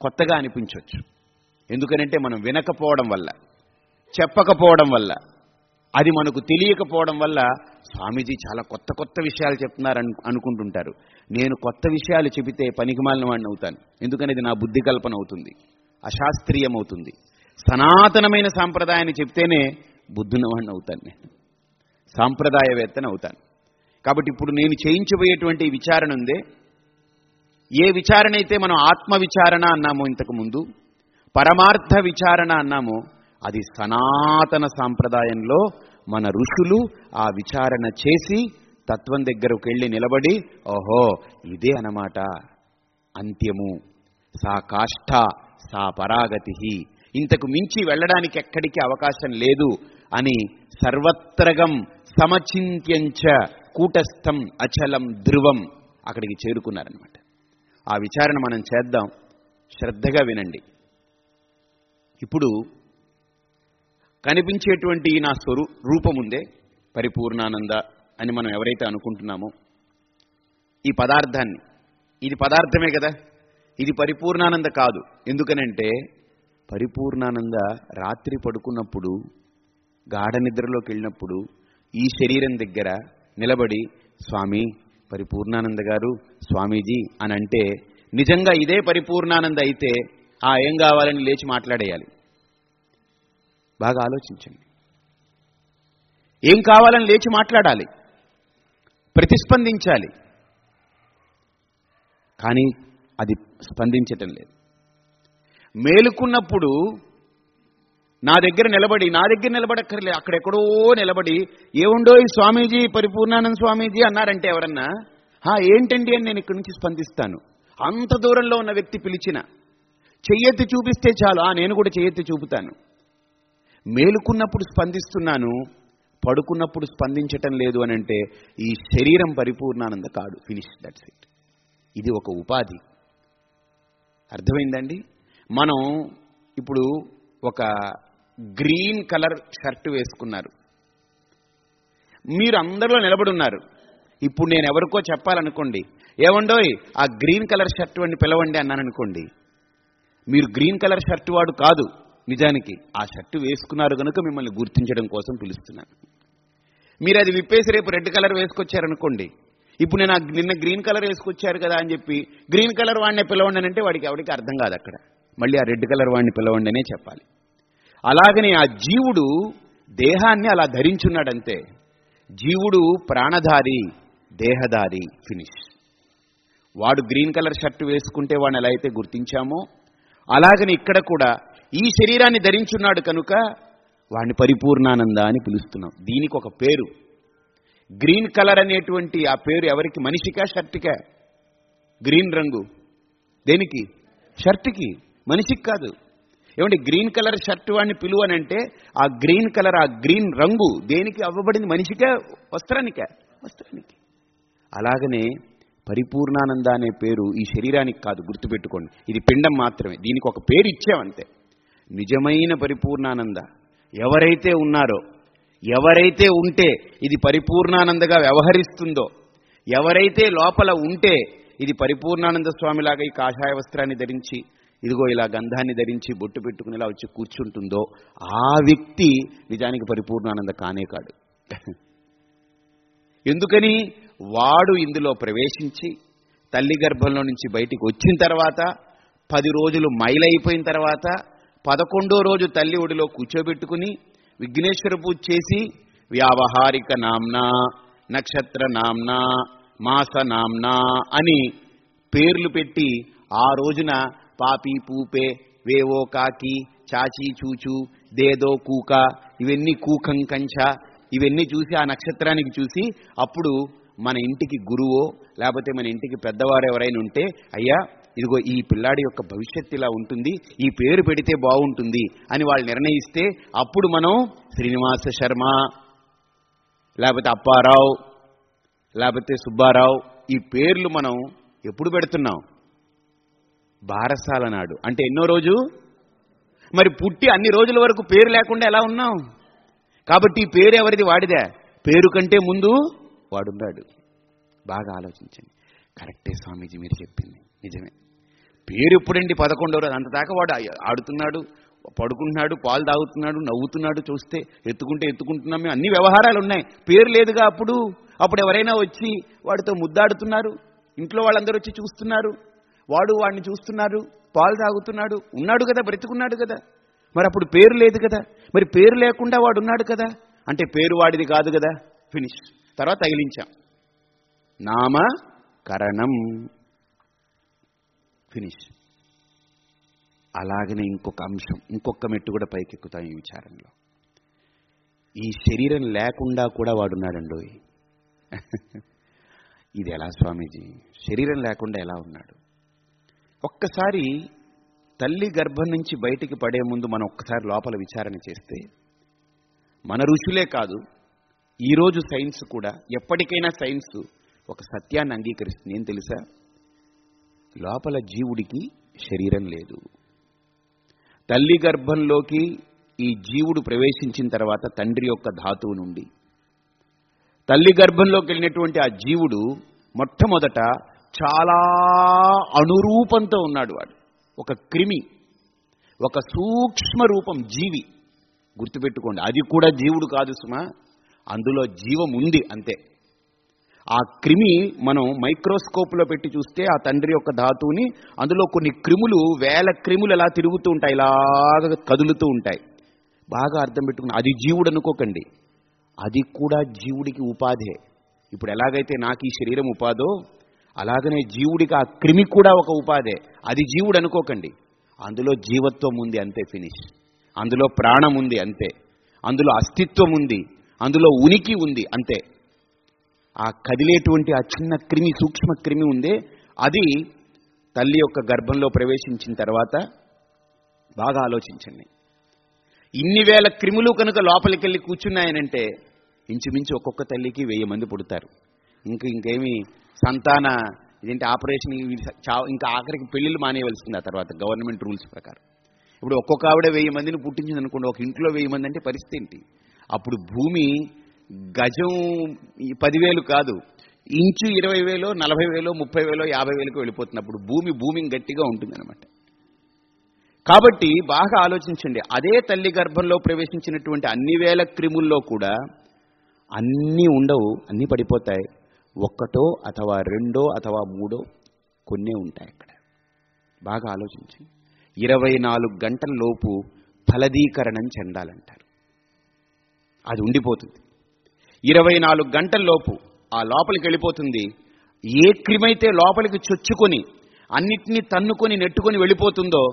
కొత్తగా అనిపించవచ్చు ఎందుకనంటే మనం వినకపోవడం వల్ల చెప్పకపోవడం వల్ల అది మనకు తెలియకపోవడం వల్ల స్వామీజీ చాలా కొత్త కొత్త విషయాలు చెప్తున్నారు అనుకుంటుంటారు. నేను కొత్త విషయాలు చెబితే పనికిమాలిన వాడిని అవుతాను. ఎందుకని ఇది నా బుద్ధి కల్పన అవుతుంది. అశాస్త్రీయం అవుతుంది సనాతనమైన సాంప్రదాయాన్ని చెప్తేనే బుద్ధున్నవాడిని అవుతాను నేను. సాంప్రదాయవేత్తని అవుతాను. కాబట్టి ఇప్పుడు నేను చేయించబోయేటువంటి విచారణ ఉందే. ఏ విచారణ అయితే మనం ఆత్మ విచారణ అన్నామో ఇంతకు ముందు పరమార్థ విచారణ అన్నామో అది సనాతన సాంప్రదాయంలో మన ఋషులు ఆ విచారణ చేసి తత్వం దగ్గరకు వెళ్ళి నిలబడి ఓహో ఇదే అనమాట అంత్యము. సా కాష్ఠ సా పరాగతి ఇంతకు మించి వెళ్ళడానికి ఎక్కడికి అవకాశం లేదు అని సర్వత్రగం సమచింత్యంచ కూటస్థం అచలం ధ్రువం అక్కడికి చేరుకున్నారనమాట ఆ విచారణ మనం చేద్దాం. శ్రద్ధగా వినండి. ఇప్పుడు కనిపించేటువంటి నా స్వరూ రూపముందే పరిపూర్ణానంద అని మనం ఎవరైతే అనుకుంటున్నామో ఈ పదార్థాన్ని. ఇది పదార్థమే కదా. ఇది పరిపూర్ణానంద కాదు. ఎందుకనంటే పరిపూర్ణానంద రాత్రి పడుకున్నప్పుడు గాఢ నిద్రలోకి వెళ్ళినప్పుడు ఈ శరీరం దగ్గర నిలబడి స్వామి పరిపూర్ణానంద గారు స్వామీజీ అని అంటే నిజంగా ఇదే పరిపూర్ణానంద అయితే ఆ ఏం కావాలని లేచి మాట్లాడేయాలి. బాగా ఆలోచించండి. ఏం కావాలని లేచి మాట్లాడాలి. ప్రతిస్పందించాలి. కానీ అది స్పందించటం లేదు. మేలుకున్నప్పుడు నా దగ్గర నిలబడి నా దగ్గర నిలబడక్కర్లేదు అక్కడెక్కడో నిలబడి ఏముండో ఈ స్వామీజీ పరిపూర్ణానంద స్వామీజీ అన్నారంటే ఎవరన్నా? "హా, ఏంటండి అని నేను ఇక్కడి నుంచి స్పందిస్తాను. అంత దూరంలో ఉన్న వ్యక్తి పిలిచిన చెయ్యెత్తి చూపిస్తే చాలు. ఆ నేను కూడా చెయ్యెత్తి చూపుతాను. మేలుకున్నప్పుడు స్పందిస్తున్నాను పడుకున్నప్పుడు స్పందించటం లేదు అని అంటే ఈ శరీరం పరిపూర్ణానంద కాడు. ఫినిష్ దట్స్ ఇట్ ఇది ఒక ఉపాధి. అర్థమైందండి? మనం ఇప్పుడు ఒక గ్రీన్ కలర్ షర్ట్ వేసుకున్నారు. మీరు అందరిలో నిలబడున్నారు ఇప్పుడు నేను ఎవరికో చెప్పాలనుకోండి ఏమండోయ్ ఆ గ్రీన్ కలర్ షర్ట్ వాడిని పిలవండి అన్నాను అనుకోండి మీరు గ్రీన్ కలర్ షర్ట్ వాడు కాదు. నిజానికి ఆ షర్ట్ వేసుకున్నారు కనుక మిమ్మల్ని గుర్తించడం కోసం పిలుస్తున్నాను. మీరు అది విప్పేసి రేపు రెడ్ కలర్ వేసుకొచ్చారనుకోండి. ఇప్పుడు నేను నిన్న గ్రీన్ కలర్ వేసుకొచ్చారు కదా అని చెప్పి గ్రీన్ కలర్ వాడిని పిలవండి అంటే వాడికి ఎవరికి అర్థం కాదు అక్కడ. మళ్ళీ ఆ రెడ్ కలర్ వాడిని పిలవండి అనే చెప్పాలి. అలాగనే ఆ జీవుడు దేహాన్ని అలా ధరించున్నాడంతే. జీవుడు ప్రాణధారి దేహధారి ఫినిష్. వాడు గ్రీన్ కలర్ షర్ట్ వేసుకుంటే వాడిని ఎలా అయితే గుర్తించామో అలాగని ఇక్కడ కూడా ఈ శరీరాన్ని ధరించున్నాడు కనుక వాడిని పరిపూర్ణానంద అని పిలుస్తున్నాం. దీనికి ఒక పేరు. గ్రీన్ కలర్ అనేటువంటి ఆ పేరు ఎవరికి? మనిషికా షర్ట్కా? గ్రీన్ రంగు. దేనికి? షర్ట్కి. మనిషికి కాదు. ఏమంటే గ్రీన్ కలర్ షర్ట్ వాడిని పిలువనంటే ఆ గ్రీన్ కలర్ ఆ గ్రీన్ రంగు దేనికి అవ్వబడింది? మనిషికే వస్త్రానికే? వస్త్రానికి. అలాగనే పరిపూర్ణానంద అనే పేరు ఈ శరీరానికి కాదు గుర్తుపెట్టుకోండి. ఇది పిండం మాత్రమే. దీనికి ఒక పేరు ఇచ్చామంతే. నిజమైన పరిపూర్ణానంద. ఎవరైతే ఉన్నారో ఎవరైతే ఉంటే ఇది పరిపూర్ణానందగా వ్యవహరిస్తుందో ఎవరైతే లోపల ఉంటే ఇది పరిపూర్ణానంద స్వామిలాగా ఈ కాషాయ వస్త్రాన్ని ధరించి ఇదిగో ఇలా గంధాన్ని ధరించి బొట్టు పెట్టుకుని ఇలా వచ్చి కూర్చుంటుందో ఆ వ్యక్తి నిజానికి పరిపూర్ణానంద కానే కాడు. ఎందుకని? వాడు ఇందులో ప్రవేశించి తల్లి గర్భంలో నుంచి బయటికి వచ్చిన తర్వాత పది రోజులు మైలైపోయిన తర్వాత పదకొండో రోజు తల్లి ఒడిలో కూర్చోబెట్టుకుని విఘ్నేశ్వర పూజ చేసి వ్యావహారిక నామ్నా నక్షత్ర నామ్నా మాస నామ్నా అని పేర్లు పెట్టి ఆ రోజున పాపి పూపే వేవో కాకి చాచి చూచు దేదో కూక ఇవన్నీ కూకం కంచ ఇవన్నీ చూసి ఆ నక్షత్రానికి చూసి అప్పుడు మన ఇంటికి గురువో లేకపోతే మన ఇంటికి పెద్దవారు ఎవరైనా ఉంటే అయ్యా ఇదిగో ఈ పిల్లాడి యొక్క భవిష్యత్తు ఇలా ఉంటుంది ఈ పేరు పెడితే బాగుంటుంది అని వాళ్ళు నిర్ణయిస్తే అప్పుడు మనం శ్రీనివాస శర్మ లేకపోతే అప్పారావు లేకపోతే సుబ్బారావు ఈ పేర్లు మనం ఎప్పుడు పెడుతున్నాం? బారసాల నాడు. అంటే ఎన్నో రోజు? మరి పుట్టి అన్ని రోజుల వరకు పేరు లేకుండా ఎలా ఉన్నాం? కాబట్టి ఈ పేరు ఎవరిది? వాడిదే. పేరు కంటే ముందు వాడున్నాడు. బాగా ఆలోచించండి. కరెక్టే స్వామీజీ మీరు చెప్పింది. నిజమే. పేరు ఎప్పుడండి పదకొండవ రోజు. అంత దాకా వాడు ఆడుతున్నాడు పడుకుంటున్నాడు పాలు తాగుతున్నాడు నవ్వుతున్నాడు చూస్తే ఎత్తుకుంటే ఎత్తుకుంటున్నాం అన్ని వ్యవహారాలు ఉన్నాయి. పేరు లేదుగా అప్పుడు. అప్పుడు ఎవరైనా వచ్చి వాడితో ముద్దాడుతున్నారు. ఇంట్లో వాళ్ళందరూ వచ్చి చూస్తున్నారు. వాడు వాడిని చూస్తున్నారు పాలు తాగుతున్నాడు ఉన్నాడు కదా బ్రతుకున్నాడు కదా. మరి అప్పుడు పేరు లేదు కదా. మరి పేరు లేకుండా వాడు ఉన్నాడు కదా. అంటే పేరు వాడిది కాదు కదా. ఫినిష్. తర్వాత తగిలించాం. నామకరణం ఫినిష్. అలాగనే ఇంకొక అంశం ఇంకొక మెట్టు కూడా పైకెక్కుతాం ఈ విచారంలో ఈ శరీరం లేకుండా కూడా వాడున్నాడండో ఇది ఎలా స్వామీజీ? శరీరం లేకుండా ఎలా ఉన్నాడు? ఒక్కసారి తల్లి గర్భం నుంచి బయటికి పడే ముందు మనం ఒక్కసారి లోపల విచారణ చేస్తే మన ఋషులే కాదు ఈరోజు సైన్స్ కూడా ఎప్పటికైనా సైన్స్ ఒక సత్యాన్ని అంగీకరిస్తుంది. ఏం తెలుసా? లోపల జీవుడికి శరీరం లేదు. తల్లి గర్భంలోకి ఈ జీవుడు ప్రవేశించిన తర్వాత తండ్రి యొక్క ధాతువు నుండి. తల్లి గర్భంలోకి వెళ్ళినటువంటి ఆ జీవుడు మొట్టమొదట చాలా అణురూపంతో ఉన్నాడు వాడు. ఒక క్రిమి ఒక సూక్ష్మ రూపం జీవి. గుర్తుపెట్టుకోండి అది కూడా జీవుడు కాదు సుమా అందులో జీవం ఉంది అంతే. ఆ క్రిమి మనం మైక్రోస్కోప్లో పెట్టి చూస్తే ఆ తండ్రి యొక్క ధాతువుని అందులో కొన్ని క్రిములు వేల క్రిములు ఎలా తిరుగుతూ ఉంటాయి ఇలాగ కదులుతూ ఉంటాయి. బాగా అర్థం పెట్టుకుని అది జీవుడు అనుకోకండి. అది కూడా జీవుడికి ఉపాధే. ఇప్పుడు ఎలాగైతే నాకు ఈ శరీరం ఉపాధో అలాగనే జీవుడికి ఆ క్రిమి కూడా ఒక ఉపాధే. అది జీవుడు అనుకోకండి. అందులో జీవత్వం ఉంది అంతే ఫినిష్. అందులో ప్రాణం ఉంది అంతే. అందులో అస్తిత్వం ఉంది. అందులో ఉనికి ఉంది అంతే. ఆ కదిలేటువంటి ఆ చిన్న క్రిమి సూక్ష్మ క్రిమి ఉందే అది తల్లి యొక్క గర్భంలో ప్రవేశించిన తర్వాత బాగా ఆలోచించండి. ఇన్ని వేల క్రిములు కనుక లోపలికి వెళ్ళి కూర్చున్నాయనంటే ఇంచుమించు ఒక్కొక్క తల్లికి వెయ్యి మంది పుడతారు. ఇంక ఇంకేమి సంతాన ఇదేంటి ఆపరేషన్ చా- ఇంకా ఆఖరికి పెళ్ళిళ్ళు మానేయవలసింది ఆ తర్వాత గవర్నమెంట్ రూల్స్ ప్రకారం. ఇప్పుడు ఒక్కొక్క ఆవిడ వెయ్యి మందిని పుట్టించింది అనుకోండి ఒక ఇంట్లో వెయ్యి మంది అంటే పరిస్థితి ఏంటి? అప్పుడు భూమి గజం పదివేలు కాదు. ఇంచు ఇరవై వేలో నలభై వేలో ముప్పై వేలో యాభై వేలకు వెళ్ళిపోతున్నప్పుడు భూమి భూమి గట్టిగా ఉంటుంది అనమాట కాబట్టి బాగా ఆలోచించండి. అదే తల్లి గర్భంలో ప్రవేశించినటువంటి అన్ని వేల క్రిముల్లో కూడా అన్నీ ఉండవు అన్నీ పడిపోతాయి. ఒక్కటో అథవా రెండో అథవా మూడో కొన్నే ఉంటాయి అక్కడ. బాగా ఆలోచించండి. ఇరవై నాలుగు గంటల లోపు ఫలదీకరణం చెందాలంటారు. అది ఉండిపోతుంది. ఇరవై నాలుగు గంటల్లోపు ఆ లోపలికి వెళ్ళిపోతుంది. ఏ క్రిమైతే లోపలికి చొచ్చుకొని అన్నిటినీ తన్నుకొని నెట్టుకొని వెళ్ళిపోతుందో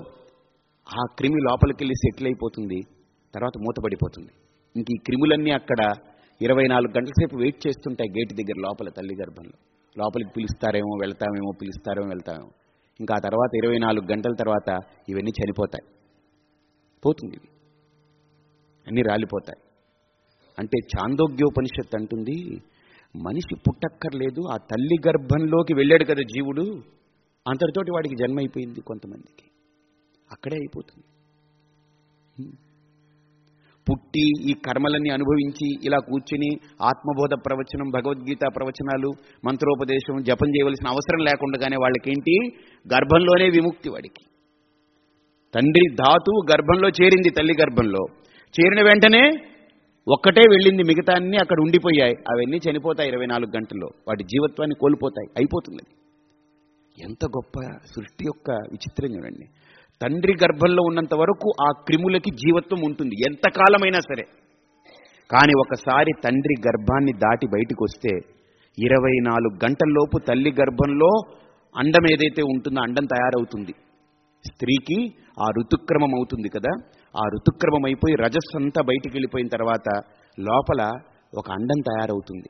ఆ క్రిమి లోపలికి వెళ్ళి సెటిల్ అయిపోతుంది. తర్వాత మూతపడిపోతుంది. ఇంక ఈ క్రిములన్నీ అక్కడ ఇరవై నాలుగు గంటల సేపు వెయిట్ చేస్తుంటాయి గేట్ దగ్గర లోపల తల్లి గర్భంలో. లోపలికి పిలుస్తారేమో వెళ్తామేమో పిలుస్తారేమో వెళ్తామేమో. ఇంకా ఆ తర్వాత ఇరవై నాలుగు గంటల తర్వాత ఇవన్నీ చనిపోతాయి. పోతుంది. అన్నీ రాలిపోతాయి. అంటే చాందోగ్యోపనిషత్ అంటుంది మనిషి పుట్టక్కర్లేదు ఆ తల్లి గర్భంలోకి వెళ్ళాడు కదా జీవుడు అంతటితోటి వాడికి జన్మ అయిపోయింది కొంతమందికి. అక్కడే అయిపోతుంది. పుట్టి ఈ కర్మలన్నీ అనుభవించి ఇలా కూర్చుని ఆత్మబోధ ప్రవచనం భగవద్గీత ప్రవచనాలు మంత్రోపదేశం జపం చేయవలసిన అవసరం లేకుండానే వాళ్ళకేంటి? గర్భంలోనే విముక్తి వాడికి. తండ్రి ధాతువు గర్భంలో చేరింది తల్లి గర్భంలో. చేరిన వెంటనే ఒక్కటే వెళ్ళింది మిగతా అన్ని అక్కడ ఉండిపోయాయి. అవన్నీ చనిపోతాయి ఇరవై నాలుగు గంటల్లో. వాటి జీవత్వాన్ని కోల్పోతాయి. అయిపోతుంది. ఎంత గొప్ప సృష్టి యొక్క విచిత్రం చూడండి. తండ్రి గర్భంలో ఉన్నంత వరకు ఆ క్రిములకి జీవత్వం ఉంటుంది. ఎంతకాలమైనా సరే. కానీ ఒకసారి తండ్రి గర్భాన్ని దాటి బయటికి వస్తే ఇరవై నాలుగు గంటల్లోపు తల్లి గర్భంలో అండం ఏదైతే ఉంటుందో అండం తయారవుతుంది. స్త్రీకి ఆ ఋతుక్రమం అవుతుంది కదా. ఆ ఋతుక్రమం అయిపోయి రజస్సు అంతా బయటికి వెళ్ళిపోయిన తర్వాత లోపల ఒక అండం తయారవుతుంది.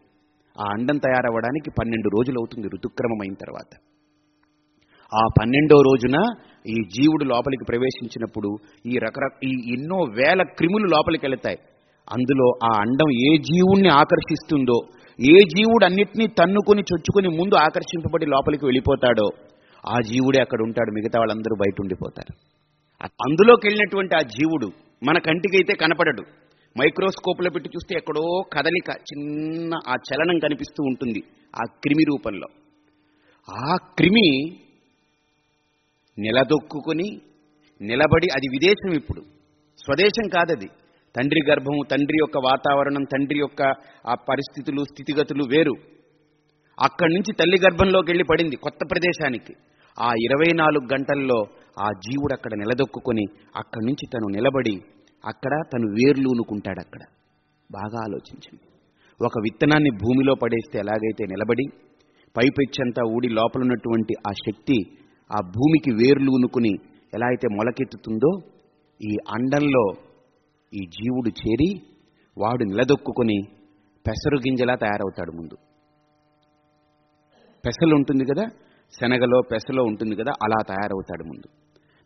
ఆ అండం తయారవ్వడానికి పన్నెండు రోజులు అవుతుంది ఋతుక్రమం అయిన తర్వాత. ఆ పన్నెండో రోజున ఈ జీవుడు లోపలికి ప్రవేశించినప్పుడు ఈ రకరక ఈ ఎన్నో వేల క్రిములు లోపలికి వెళతాయి. అందులో ఆ అండం ఏ జీవుణ్ణి ఆకర్షిస్తుందో ఏ జీవుడు అన్నిటినీ తన్నుకొని చొచ్చుకొని ముందు ఆకర్షింపబడి లోపలికి వెళ్ళిపోతాడో ఆ జీవుడే అక్కడ ఉంటాడు మిగతా వాళ్ళందరూ బయట ఉండిపోతారు. అందులోకి వెళ్ళినటువంటి ఆ జీవుడు మన కంటికైతే కనపడడు. మైక్రోస్కోప్లో పెట్టి చూస్తే ఎక్కడో కదలిక చిన్న ఆ చలనం కనిపిస్తూ ఉంటుంది ఆ క్రిమి రూపంలో. ఆ క్రిమి నిలదొక్కుని నిలబడి అది విదేశం ఇప్పుడు. స్వదేశం కాదది. తండ్రి గర్భం తండ్రి యొక్క వాతావరణం తండ్రి యొక్క ఆ పరిస్థితులు స్థితిగతులు వేరు. అక్కడి నుంచి తల్లి గర్భంలోకి వెళ్ళి పడింది కొత్త ప్రదేశానికి. ఆ ఇరవై నాలుగు గంటల్లో ఆ జీవుడు అక్కడ నిలదొక్కుని అక్కడి నుంచి తను నిలబడి అక్కడ తను వేర్లూనుకుంటాడు అక్కడ. బాగా ఆలోచించండి. ఒక విత్తనాన్ని భూమిలో పడేస్తే ఎలాగైతే నిలబడి పైపెచ్చంతా ఊడి లోపల ఉన్నటువంటి ఆ శక్తి ఆ భూమికి వేర్లూనుకుని ఎలా అయితే మొలకెత్తుతుందో ఈ అండంలో ఈ జీవుడు చేరి వాడు నిలదొక్కుని పెసరు గింజలా తయారవుతాడు ముందు. పెసలు ఉంటుంది కదా శనగలో పెసలో ఉంటుంది కదా అలా తయారవుతాడు ముందు.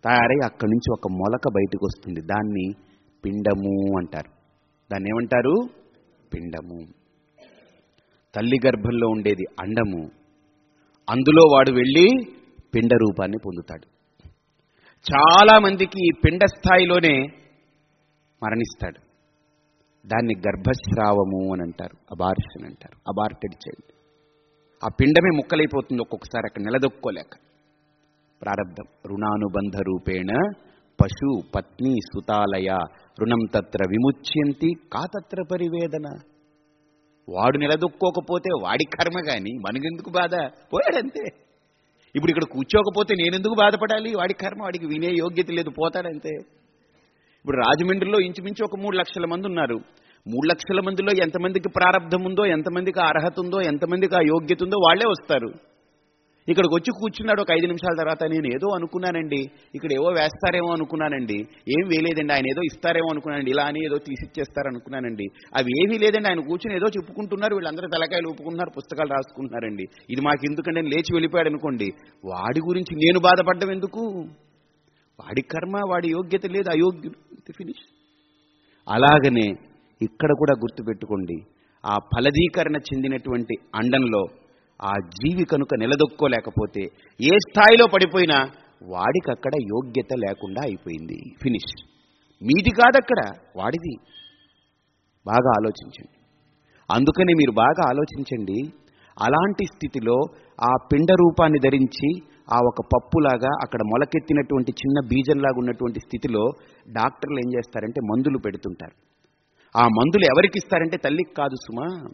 తయారై అక్కడి నుంచి ఒక మొలక బయటకు వస్తుంది. దాన్ని పిండము అంటారు. దాన్ని ఏమంటారు? పిండము. తల్లి గర్భంలో ఉండేది అండము. అందులో వాడు వెళ్ళి పిండ రూపాన్ని పొందుతాడు. చాలా మందికి ఈ పిండ స్థాయిలోనే మరణిస్తాడు. దాన్ని గర్భస్రావము అని అంటారు. అబార్షన్ అంటారు. Aborted child. ఆ పిండమే ముక్కలైపోతుంది ఒక్కొక్కసారి అక్కడ నిలదొక్కోలేక. ప్రారంధం రుణానుబంధ రూపేణ పశు పత్ని సుతాలయ రుణం తత్ర విముచ్యంతి కాతత్ర పరివేదన? వాడు నిలదొక్కోకపోతే వాడి కర్మ కానీ మనకెందుకు బాధ? పోయాడంతే. ఇప్పుడు ఇక్కడ కూర్చోకపోతే నేనెందుకు బాధపడాలి? వాడి కర్మ వాడికి వినే యోగ్యత లేదు పోతాడంతే. ఇప్పుడు రాజమండ్రిలో ఇంచుమించు ఒక మూడు లక్షల మంది ఉన్నారు. మూడు లక్షల మందిలో ఎంతమందికి ప్రారంధం ఉందో ఎంతమందికి అర్హత ఉందో ఎంతమందికి ఆ యోగ్యత ఉందో వాళ్ళే వస్తారు. ఇక్కడికి వచ్చి కూర్చున్నాడు ఒక ఐదు నిమిషాల తర్వాత నేను ఏదో అనుకున్నానండి. ఇక్కడ ఏవో వేస్తారేమో అనుకున్నానండి. ఏం వేయలేదండి. ఆయన ఏదో ఇస్తారేమో అనుకున్నానండి. ఇలా అని ఏదో తీసిచ్చేస్తారనుకున్నానండి. అవి ఏమీ లేదండి. ఆయన కూర్చుని ఏదో చెప్పుకుంటున్నారు. వీళ్ళందరూ తలకాయలు ఊపుకుంటున్నారు పుస్తకాలు రాసుకుంటున్నారండి. ఇది మాకు ఎందుకంటే నేను లేచి వెళ్ళిపోయాడు అనుకోండి. వాడి గురించి నేను బాధపడ్డం ఎందుకు? వాడి కర్మ వాడి యోగ్యత లేదు. అయోగ్యుడు ఫినిష్ అలాగనే ఇక్కడ కూడా గుర్తుపెట్టుకోండి. ఆ ఫలదీకరణ చెందినటువంటి అండంలో ఆ జీవి కనుక నిలదొక్కోలేకపోతే ఏ స్థాయిలో పడిపోయినా వాడికి అక్కడ యోగ్యత లేకుండా అయిపోయింది. ఫినిష్ మీది కాదక్కడ వాడిది. బాగా ఆలోచించండి. అందుకని మీరు బాగా ఆలోచించండి. అలాంటి స్థితిలో ఆ పిండ రూపాన్ని ధరించి ఆ ఒక పప్పులాగా అక్కడ మొలకెత్తినటువంటి చిన్న బీజంలాగా ఉన్నటువంటి స్థితిలో డాక్టర్లు ఏం చేస్తారంటే మందులు పెడుతుంటారు. ఆ మందులు ఎవరికి ఇస్తారంటే తల్లికి కాదు సుమా.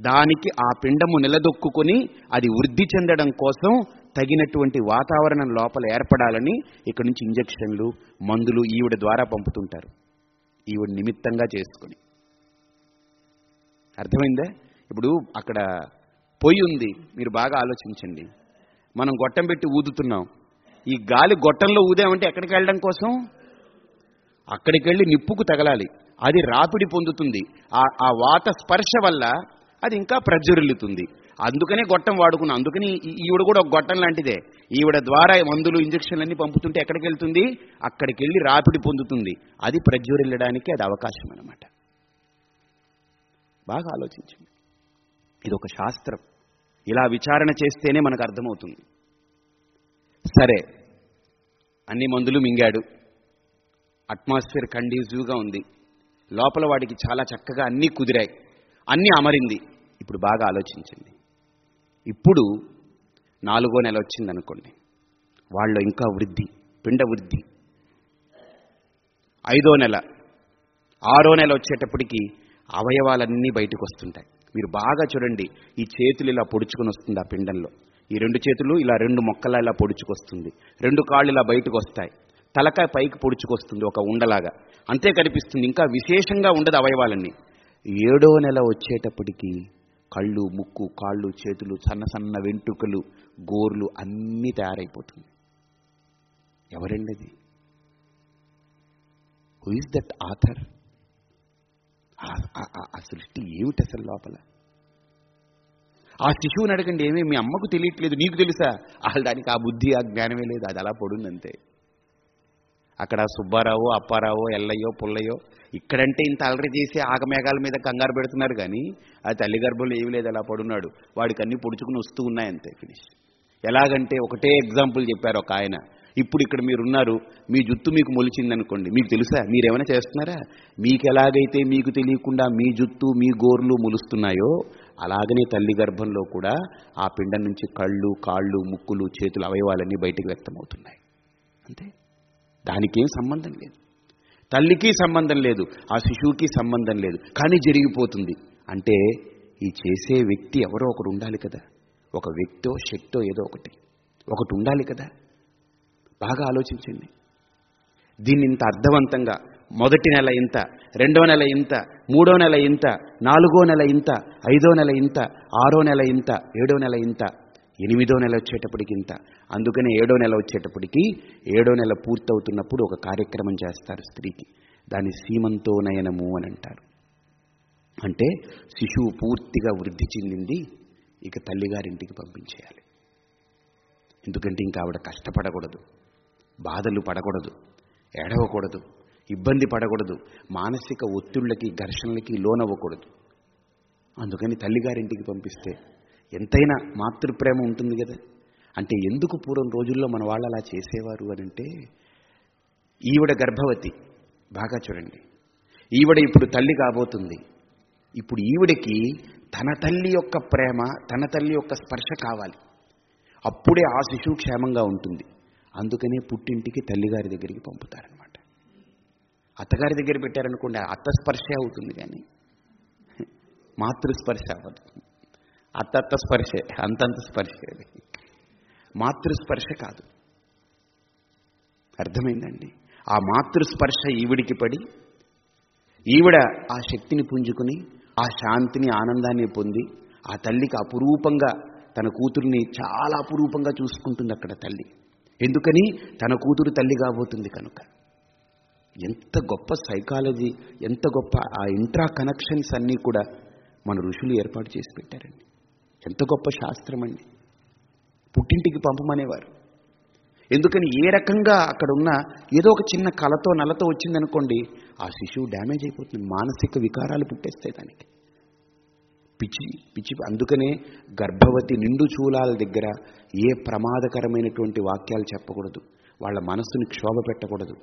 దానికి ఆ పిండము నిలదొక్కుని అది వృద్ధి చెందడం కోసం తగినటువంటి వాతావరణం లోపల ఏర్పడాలని ఇక్కడి నుంచి ఇంజక్షన్లు మందులు ఈవిడ ద్వారా పంపుతుంటారు. ఈవిడ నిమిత్తంగా చేసుకుని. అర్థమైందా? ఇప్పుడు అక్కడ పొయ్యి ఉంది. మీరు బాగా ఆలోచించండి. మనం గొట్టం పెట్టి ఊదుతున్నాం. ఈ గాలి గొట్టంలో ఊదామంటే ఎక్కడికి వెళ్ళడం కోసం? అక్కడికి వెళ్ళి నిప్పుకు తగలాలి. అది రాపిడి పొందుతుంది. ఆ ఆ వాత స్పర్శ వల్ల అది ఇంకా ప్రజ్వరిల్లుతుంది. అందుకనే గొట్టం వాడుకున్నాం. అందుకని ఈవిడ కూడా ఒక గొట్టం లాంటిదే. ఈవిడ ద్వారా మందులు ఇంజక్షన్లన్నీ పంపుతుంటే ఎక్కడికి వెళ్తుంది? అక్కడికి వెళ్ళి రాపిడి పొందుతుంది. అది ప్రజ్వరిల్లడానికి అది అవకాశం అన్నమాట. బాగా ఆలోచించండి ఇది ఒక శాస్త్రం. ఇలా విచారణ చేస్తేనే మనకు అర్థమవుతుంది. సరే. అన్ని మందులు మింగాడు. అట్మాస్ఫియర్ కండీజివ్గా ఉంది. లోపల వాడికి చాలా చక్కగా అన్నీ కుదిరాయి. అన్నీ అమరింది. ఇప్పుడు బాగా ఆలోచించండి. ఇప్పుడు నాలుగో నెల వచ్చింది అనుకోండి వాళ్ళు ఇంకా వృద్ధి పిండ వృద్ధి. ఐదో నెల ఆరో నెల వచ్చేటప్పటికి అవయవాలన్నీ బయటకు వస్తుంటాయి మీరు బాగా చూడండి ఈ చేతులు ఇలా పొడుచుకొని వస్తుంది ఆ పిండంలో. ఈ రెండు చేతులు ఇలా రెండు మొక్కలా ఇలా పొడుచుకొస్తుంది. రెండు కాళ్ళు ఇలా బయటకు వస్తాయి తలకాయ పైకి పొడుచుకొస్తుంది ఒక ఉండలాగా. అంతే కనిపిస్తుంది. ఇంకా విశేషంగా ఉండదు అవయవాలన్నీ. ఏడో నెల వచ్చేటప్పటికి కళ్ళు ముక్కు కాళ్ళు చేతులు సన్న సన్న వెంట్రుకలు గోర్లు అన్నీ తయారైపోతుంది ఎవరండి అది హూ ఇస్ దట్ ఆథర్ ఆ సృష్టి ఏమిటి అసలు లోపల? ఆ శిశువుని అడగండి ఏమీ మీ అమ్మకు తెలియట్లేదు నీకు తెలుసా? అసలు దానికి ఆ బుద్ధి ఆ జ్ఞానమే లేదు అది అలా పడుందంతే. అక్కడ సుబ్బారావు అప్పారావు ఎల్లయ్యో పుల్లయ్యో ఇక్కడంటే ఇంత అలరి చేసి ఆగమేఘాల మీద కంగారు పెడుతున్నారు కానీ ఆ తల్లి గర్భంలో ఏమి లేదు అలా పడున్నాడు. వాడికి అన్ని పొడుచుకుని వస్తూ ఉన్నాయంతే ఫినిష్ ఎలాగంటే ఒకటే ఎగ్జాంపుల్ చెప్పారు ఒక ఆయన. ఇప్పుడు ఇక్కడ మీరున్నారు మీ జుత్తు మీకు మొలిచిందనుకోండి మీకు తెలుసా? మీరేమైనా చేస్తున్నారా? మీకు ఎలాగైతే మీకు తెలియకుండా మీ జుత్తు మీ గోర్లు మొలుస్తున్నాయో అలాగనే తల్లి గర్భంలో కూడా ఆ పిండం నుంచి కళ్ళు కాళ్ళు ముక్కులు చేతులు అవయవాలన్నీ బయటికి వ్యక్తమవుతున్నాయి. అంతే. దానికేం సంబంధం లేదు. తల్లికి సంబంధం లేదు ఆ శిశువుకి సంబంధం లేదు కానీ జరిగిపోతుంది. అంటే ఈ చేసే వ్యక్తి ఎవరో ఒకడు ఉండాలి కదా. ఒక వ్యక్తో శక్తో ఏదో ఒకటి. ఒకటి ఉండాలి కదా. బాగా ఆలోచించండి. దీన్ని ఇంత అర్థవంతంగా మొదటి నెల ఇంత రెండో నెల ఇంత మూడో నెల ఇంత నాలుగో నెల ఇంత ఐదో నెల ఇంత ఆరో నెల ఇంత ఏడో నెల ఇంత ఎనిమిదో నెల వచ్చేటప్పటికి ఇంత. అందుకనే ఏడో నెల వచ్చేటప్పటికి ఏడో నెల పూర్తవుతున్నప్పుడు ఒక కార్యక్రమం చేస్తారు స్త్రీకి. దాన్ని సీమంతో నయనము అని అంటారు. అంటే శిశువు పూర్తిగా వృద్ధి చెందింది ఇక తల్లిగారింటికి పంపించేయాలి. ఎందుకంటే ఇంకా ఆవిడ కష్టపడకూడదు బాధలు పడకూడదు ఏడవకూడదు ఇబ్బంది పడకూడదు మానసిక ఒత్తిళ్ళకి ఘర్షణలకి లోనవ్వకూడదు. అందుకని తల్లిగారింటికి పంపిస్తే ఎంతైనా మాతృప్రేమ ఉంటుంది కదా. అంటే ఎందుకు పూర్వం రోజుల్లో మన వాళ్ళు అలా చేసేవారు అని అంటే ఈవిడ గర్భవతి బాగా చూడండి. ఈవిడ ఇప్పుడు తల్లి కాబోతుంది. ఇప్పుడు ఈవిడకి తన తల్లి యొక్క ప్రేమ తన తల్లి యొక్క స్పర్శ కావాలి. అప్పుడే ఆ శిశువు క్షేమంగా ఉంటుంది. అందుకనే పుట్టింటికి తల్లిగారి దగ్గరికి పంపుతారనమాట అత్తగారి దగ్గర పెట్టారనుకోండి అత్త స్పర్శే అవుతుంది కానీ మాతృస్పర్శ అవ్వదు. అత్తత్త స్పర్శే అంతంత స్పర్శే అది. మాతృస్పర్శ కాదు. అర్థమైందండి? ఆ మాతృస్పర్శ ఈవిడికి పడి ఈవిడ ఆ శక్తిని పుంజుకుని ఆ శాంతిని ఆనందాన్ని పొంది ఆ తల్లికి అపురూపంగా తన కూతుర్ని చాలా అపురూపంగా చూసుకుంటుంది అక్కడ తల్లి. ఎందుకని? తన కూతురు తల్లి కాబోతుంది కనుక. ఎంత గొప్ప సైకాలజీ ఎంత గొప్ప ఆ ఇంట్రా కనెక్షన్స్ అన్నీ కూడా మన ఋషులు ఏర్పాటు చేసి పెట్టారండి. ఎంత గొప్ప శాస్త్రం అండి పుట్టింటికి పంపమనేవారు. ఎందుకని ఏ రకంగా అక్కడ ఉన్న ఏదో ఒక చిన్న కలతో నలతో వచ్చిందనుకోండి ఆ శిశువు డ్యామేజ్ అయిపోతుంది మానసిక వికారాలు పుట్టేస్తాయి దానికి. పిచ్చి పిచ్చి అందుకనే గర్భవతి నిండు చూలాల దగ్గర ఏ ప్రమాదకరమైనటువంటి వాక్యాలు చెప్పకూడదు. వాళ్ళ మనస్సుని క్షోభ పెట్టకూడదు.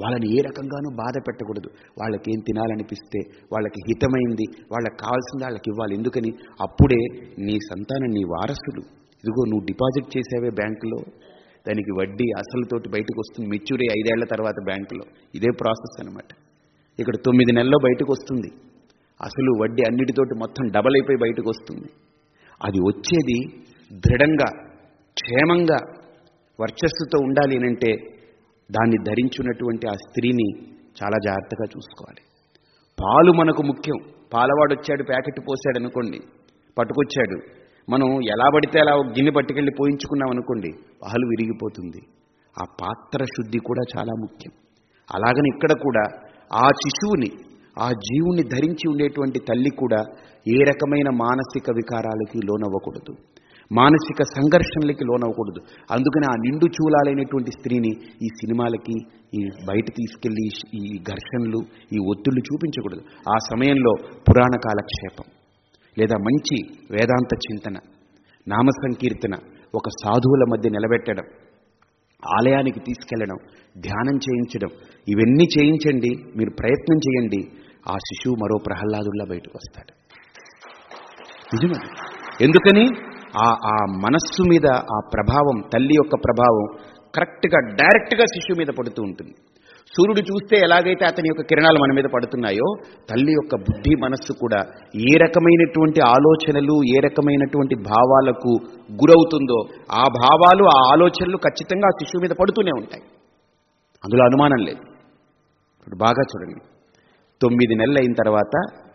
వాళ్ళని ఏ రకంగానూ బాధ పెట్టకూడదు. వాళ్ళకి ఏం తినాలనిపిస్తే వాళ్ళకి హితమైంది వాళ్ళకి కావాల్సింది వాళ్ళకి ఇవ్వాలి. ఎందుకని? అప్పుడే నీ సంతానం నీ వారసులు. ఇదిగో నువ్వు డిపాజిట్ చేసావే బ్యాంకులో. దానికి వడ్డీ అసలుతోటి బయటకు వస్తుంది మెచ్యూరీ ఐదేళ్ళ తర్వాత బ్యాంకులో. ఇదే ప్రాసెస్ అనమాట ఇక్కడ తొమ్మిది నెలల్లో బయటకు వస్తుంది అసలు వడ్డీ అన్నిటితోటి మొత్తం డబల్ అయిపోయి బయటకు వస్తుంది అది వచ్చేది దృఢంగా క్షేమంగా వర్చస్సుతో ఉండాలి అంటే దాన్ని ధరించున్నటువంటి ఆ స్త్రీని చాలా జాగ్రత్తగా చూసుకోవాలి. పాలు మనకు ముఖ్యం. పాలవాడు వచ్చాడు ప్యాకెట్ పోసాడు అనుకోండి పట్టుకొచ్చాడు. మనం ఎలా పడితే అలా గిన్నె పట్టుకెళ్ళి పోయించుకున్నాం అనుకోండి పాలు విరిగిపోతుంది. ఆ పాత్ర శుద్ధి కూడా చాలా ముఖ్యం. అలాగని ఇక్కడ కూడా ఆ శిశువుని ఆ జీవుని ధరించి ఉండేటువంటి తల్లి కూడా ఏ రకమైన మానసిక వికారాలకి లోనవ్వకూడదు. మానసిక సంఘర్షణలకి లోనవ్వకూడదు. అందుకని ఆ నిండు చూలాలైనటువంటి స్త్రీని ఈ సినిమాలకి ఈ బయట తీసుకెళ్ళి ఈ ఘర్షణలు ఈ ఒత్తిళ్ళు చూపించకూడదు. ఆ సమయంలో పురాణ కాలక్షేపం లేదా మంచి వేదాంత చింతన నామ సంకీర్తన ఒక సాధువుల మధ్య నిలబెట్టడం ఆలయానికి తీసుకెళ్ళడం ధ్యానం చేయించడం ఇవన్నీ చేయించండి మీరు ప్రయత్నం చేయండి ఆ శిశువు మరో ప్రహ్లాదుల్లా బయటకు వస్తాడు. నిజమే. ఎందుకని? ఆ ఆ మనస్సు మీద ఆ ప్రభావం తల్లి యొక్క ప్రభావం కరెక్ట్గా డైరెక్ట్గా శిశువు మీద పడుతూ ఉంటుంది. సూర్యుడు చూస్తే ఎలాగైతే అతని యొక్క కిరణాలు మన మీద పడుతున్నాయో తల్లి యొక్క బుద్ధి మనస్సు కూడా ఏ రకమైనటువంటి ఆలోచనలు ఏ రకమైనటువంటి భావాలకు గురవుతుందో ఆ భావాలు ఆ ఆలోచనలు ఖచ్చితంగా ఆ శిశువు మీద పడుతూనే ఉంటాయి. అందులో అనుమానం లేదు. ఇప్పుడు బాగా చూడండి. తొమ్మిది నెలలు అయిన తర్వాత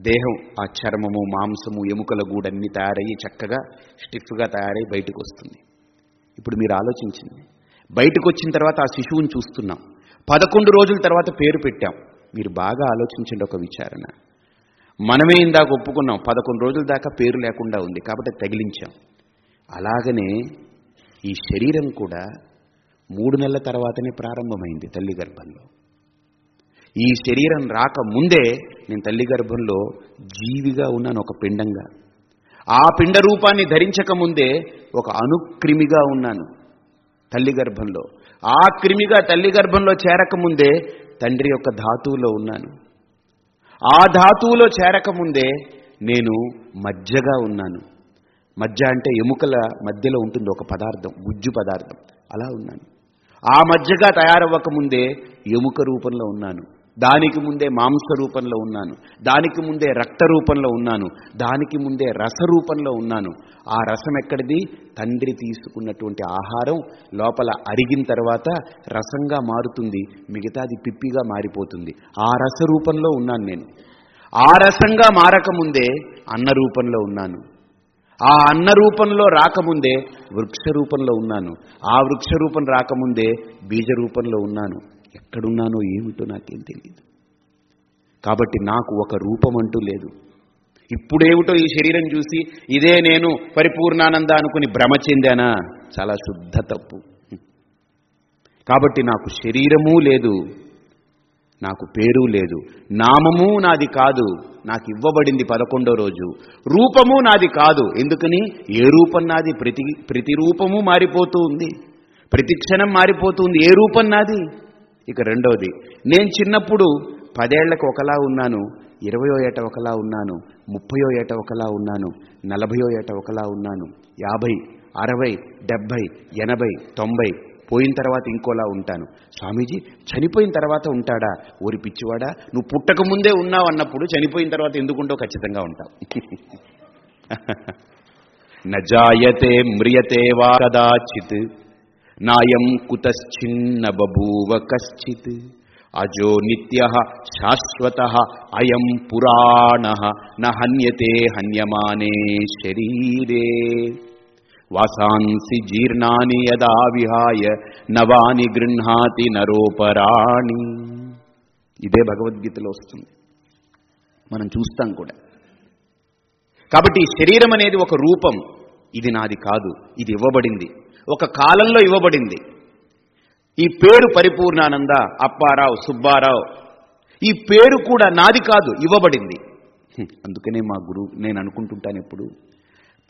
దేహం ఆ చర్మము మాంసము ఎముకల గూడన్నీ తయారయ్యి చక్కగా స్టిఫ్గా తయారై బయటకు వస్తుంది ఇప్పుడు మీరు ఆలోచించింది బయటకు వచ్చిన తర్వాత ఆ శిశువుని చూస్తున్నాం. పదకొండు రోజుల తర్వాత పేరు పెట్టాం. మీరు బాగా ఆలోచించండి ఒక విచారణ. మనమే ఇందాక ఒప్పుకున్నాం పదకొండు రోజుల దాకా పేరు లేకుండా ఉంది కాబట్టి తగిలించాం. అలాగనే ఈ శరీరం కూడా మూడు నెలల తర్వాతనే ప్రారంభమైంది తల్లి గర్భంలో. ఈ శరీరం రాక ముందే నేను తల్లి గర్భంలో జీవిగా ఉన్నాను ఒక పిండంగా. ఆ పిండ రూపాన్ని ధరించక ముందే ఒక అనుక్రిమిగా ఉన్నాను తల్లి గర్భంలో. ఆ క్రిమిగా తల్లి గర్భంలో చేరకముందే తండ్రి యొక్క ధాతువులో ఉన్నాను. ఆ ధాతువులో చేరకముందే నేను మజ్జగా ఉన్నాను. మజ్జ అంటే ఎముకల మధ్యలో ఉంటుంది ఒక పదార్థం గుజ్జు పదార్థం. అలా ఉన్నాను. ఆ మజ్జగా తయారవ్వకముందే ఎముక రూపంలో ఉన్నాను. దానికి ముందే మాంస రూపంలో ఉన్నాను. దానికి ముందే రక్త రూపంలో ఉన్నాను. దానికి ముందే రస రూపంలో ఉన్నాను. ఆ రసం ఎక్కడిది? తండ్రి తీసుకున్నటువంటి ఆహారం లోపల అరిగిన తర్వాత రసంగా మారుతుంది. మిగతాది పిప్పిగా మారిపోతుంది. ఆ రస రూపంలో ఉన్నాను నేను. ఆ రసంగా మారకముందే అన్న రూపంలో ఉన్నాను. ఆ అన్న రూపంలో రాకముందే వృక్ష రూపంలో ఉన్నాను. ఆ వృక్ష రూపం రాకముందే బీజ రూపంలో ఉన్నాను. ఎక్కడున్నానో ఏమిటో నాకేం తెలియదు కాబట్టి నాకు ఒక రూపం అంటూ లేదు. ఇప్పుడేమిటో ఈ శరీరం చూసి ఇదే నేను పరిపూర్ణానంద అనుకుని భ్రమ చెందానా? చాలా శుద్ధ తప్పు. కాబట్టి నాకు శరీరమూ లేదు నాకు పేరు లేదు నామము నాది కాదు నాకు ఇవ్వబడింది పదకొండో రోజు. రూపము నాది కాదు ఎందుకని? ఏ రూపం నాది? ప్రతి ప్రతి రూపము మారిపోతూ ఉంది. ప్రతి క్షణం మారిపోతుంది ఏ రూపం నాది? ఇక రెండవది నేను చిన్నప్పుడు పదేళ్ళకు ఒకలా ఉన్నాను ఇరవయో ఏట ఒకలా ఉన్నాను ముప్పయో ఏట ఒకలా ఉన్నాను నలభయో ఏట ఒకలా ఉన్నాను యాభై అరవై డెబ్భై ఎనభై తొంభై పోయిన తర్వాత ఇంకోలా ఉంటాను. స్వామీజీ చనిపోయిన తర్వాత ఉంటాడా? ఓరి పిచ్చివాడా నువ్వు పుట్టక ముందే ఉన్నావు అన్నప్పుడు చనిపోయిన తర్వాత ఎందుకుంటో ఖచ్చితంగా ఉంటావు. నజాయతే మ్రియతే వా కదాచిత్. నాయం కుతశ్చిన్న బభూవ కశ్చిత్ అజో నిత్య శాశ్వత అయం పురాణ న హన్యతే హన్యమానే శరీరే. వాసాంసి జీర్ణాని యదా విహాయ నవాని గృహాతి నరోపరాణి. ఇదే భగవద్గీతలో వస్తుంది. మనం చూస్తాం కూడా. కాబట్టి శరీరం అనేది ఒక రూపం. ఇది నాది కాదు. ఇది ఇవ్వబడింది. ఒక కాలంలో ఇవ్వబడింది. ఈ పేరు పరిపూర్ణానంద అప్పారావు సుబ్బారావు ఈ పేరు కూడా నాది కాదు ఇవ్వబడింది. అందుకనే మా గురువు నేను అనుకుంటుంటాను ఎప్పుడు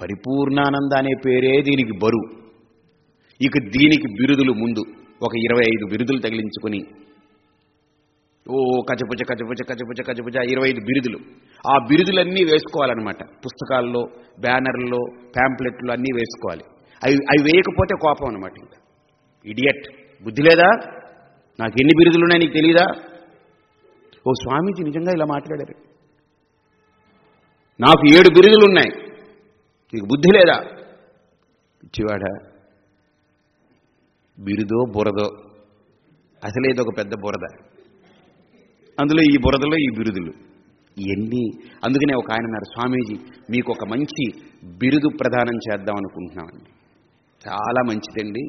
పరిపూర్ణానంద అనే పేరే దీనికి బరువు ఇక దీనికి బిరుదులు ముందు ఒక ఇరవై ఐదు బిరుదులు తగిలించుకొని ఓ కచపుచ కచపుచ కచపుచ కచపుచ ఇరవై ఐదు బిరుదులు. ఆ బిరుదులన్నీ వేసుకోవాలన్నమాట. పుస్తకాల్లో బ్యానర్లో ప్యాంప్లెట్లు అన్నీ వేసుకోవాలి. అవి అవి వేయకపోతే కోపం అనమాట ఇంకా. ఇడియట్ బుద్ధి లేదా? నాకు ఎన్ని బిరుదులు ఉన్నాయి నీకు తెలియదా ఓ స్వామీజీ నిజంగా ఇలా మాట్లాడారు. నాకు ఏడు బిరుదులు ఉన్నాయి నీకు బుద్ధి లేదా? ఇచ్చివాడా బిరుదో బురదో. అసలే ఇది ఒక పెద్ద బురద. అందులో ఈ బురదలో ఈ బిరుదులు. ఇవన్నీ అందుకనే ఒక ఆయన అన్నారు స్వామీజీ మీకు ఒక మంచి బిరుదు ప్రదానం చేద్దాం అనుకుంటున్నామండి. చాలా మంచిదండి.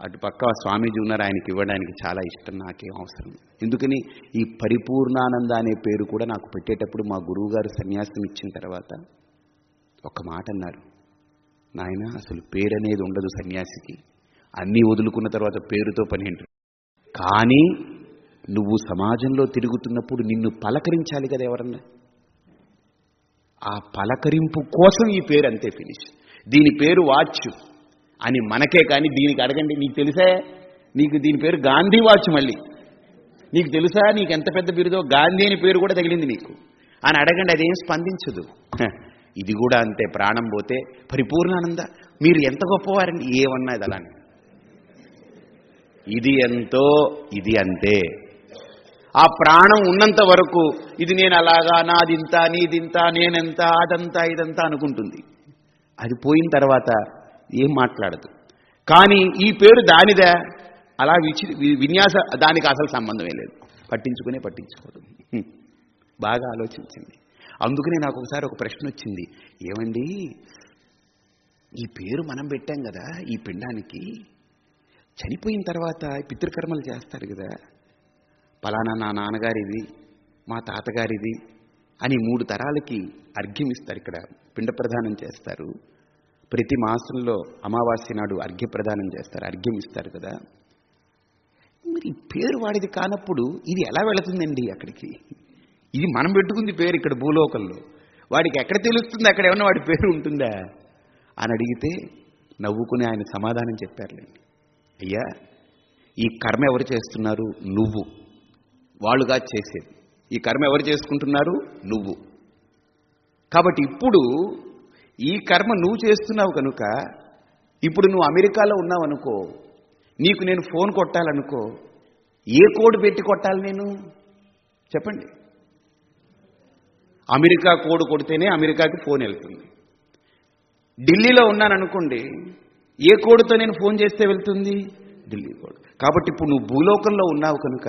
అటు పక్క స్వామీజీ ఉన్నారు ఆయనకి ఇవ్వడానికి చాలా ఇష్టం నాకేం అవసరం. ఎందుకని ఈ పరిపూర్ణానంద అనే పేరు కూడా నాకు పెట్టేటప్పుడు మా గురువుగారు సన్యాసం ఇచ్చిన తర్వాత ఒక మాట అన్నారు. నాయన అసలు పేరు అనేది ఉండదు సన్యాసికి. అన్నీ వదులుకున్న తర్వాత పేరుతో పని ఏంటి కానీ నువ్వు సమాజంలో తిరుగుతున్నప్పుడు నిన్ను పలకరించాలి కదా ఎవరన్నా? ఆ పలకరింపు కోసం ఈ పేరు అంతే ఫినిష్. దీని పేరు వాచ్ అని మనకే కానీ దీనికి అడగండి. నీకు తెలుసా? నీకు దీని పేరు గాంధీ వాచ్ మళ్ళీ. నీకు తెలుసా? నీకు ఎంత పెద్ద బిరుదో? గాంధీ అని పేరు కూడా తగిలింది నీకు. అని అడగండి అదేం స్పందించదు. ఇది కూడా అంతే. ప్రాణం పోతే పరిపూర్ణానంద మీరు ఎంత గొప్పవారండి ఏమన్నా ఇది అలానే. ఇది ఎంతో ఇది అంతే. ఆ ప్రాణం ఉన్నంత వరకు ఇది నేను అలాగా నాదింత నీదింత నేనెంత అదంతా ఇదంతా అనుకుంటుంది. అది పోయిన తర్వాత ఏం మాట్లాడదు. కానీ ఈ పేరు దానిదా. అలా విచి విన్యాస దానికి అసలు సంబంధమే లేదు. పట్టించుకునే పట్టించుకోదు. బాగా ఆలోచించింది. అందుకనే నాకు ఒకసారి ఒక ప్రశ్న వచ్చింది. ఏమండి ఈ పేరు మనం పెట్టాం కదా ఈ పిండానికి. చనిపోయిన తర్వాత పితృకర్మలు చేస్తారు కదా. పలానా నా నాన్నగారిది మా తాతగారిది అని మూడు తరాలకి అర్ఘ్యం ఇస్తారు ఇక్కడ. పిండ ప్రదానం చేస్తారు. ప్రతి మాసంలో అమావాస్య నాడు అర్ఘ్యప్రదానం చేస్తారు అర్ఘ్యం ఇస్తారు కదా. మరి ఈ పేరు వాడిది కానప్పుడు ఇది ఎలా వెళుతుందండి అక్కడికి? ఇది మనం పెట్టుకుంది పేరు ఇక్కడ భూలోకంలో. వాడికి ఎక్కడ తెలుస్తుంది? అక్కడ ఏమన్నా వాడి పేరు ఉంటుందా? అని అడిగితే నవ్వుకుని ఆయన సమాధానం చెప్పారులేండి. అయ్యా ఈ కర్మ ఎవరు చేస్తున్నారు? నువ్వు. వాళ్ళుగా చేసేది. ఈ కర్మ ఎవరు చేసుకుంటున్నారు? నువ్వు. కాబట్టి ఇప్పుడు ఈ కర్మ నువ్వు చేస్తున్నావు కనుక ఇప్పుడు నువ్వు అమెరికాలో ఉన్నావు అనుకో నీకు నేను ఫోన్ కొట్టాలనుకో ఏ కోడ్ పెట్టి కొట్టాలి నేను? చెప్పండి. అమెరికా కోడ్ కొడితేనే అమెరికాకి ఫోన్ వెళ్తుంది. ఢిల్లీలో ఉన్నాను అనుకోండి ఏ కోడ్తో నేను ఫోన్ చేస్తే వెళ్తుంది? ఢిల్లీ కోడ్. కాబట్టి ఇప్పుడు నువ్వు భూలోకంలో ఉన్నావు కనుక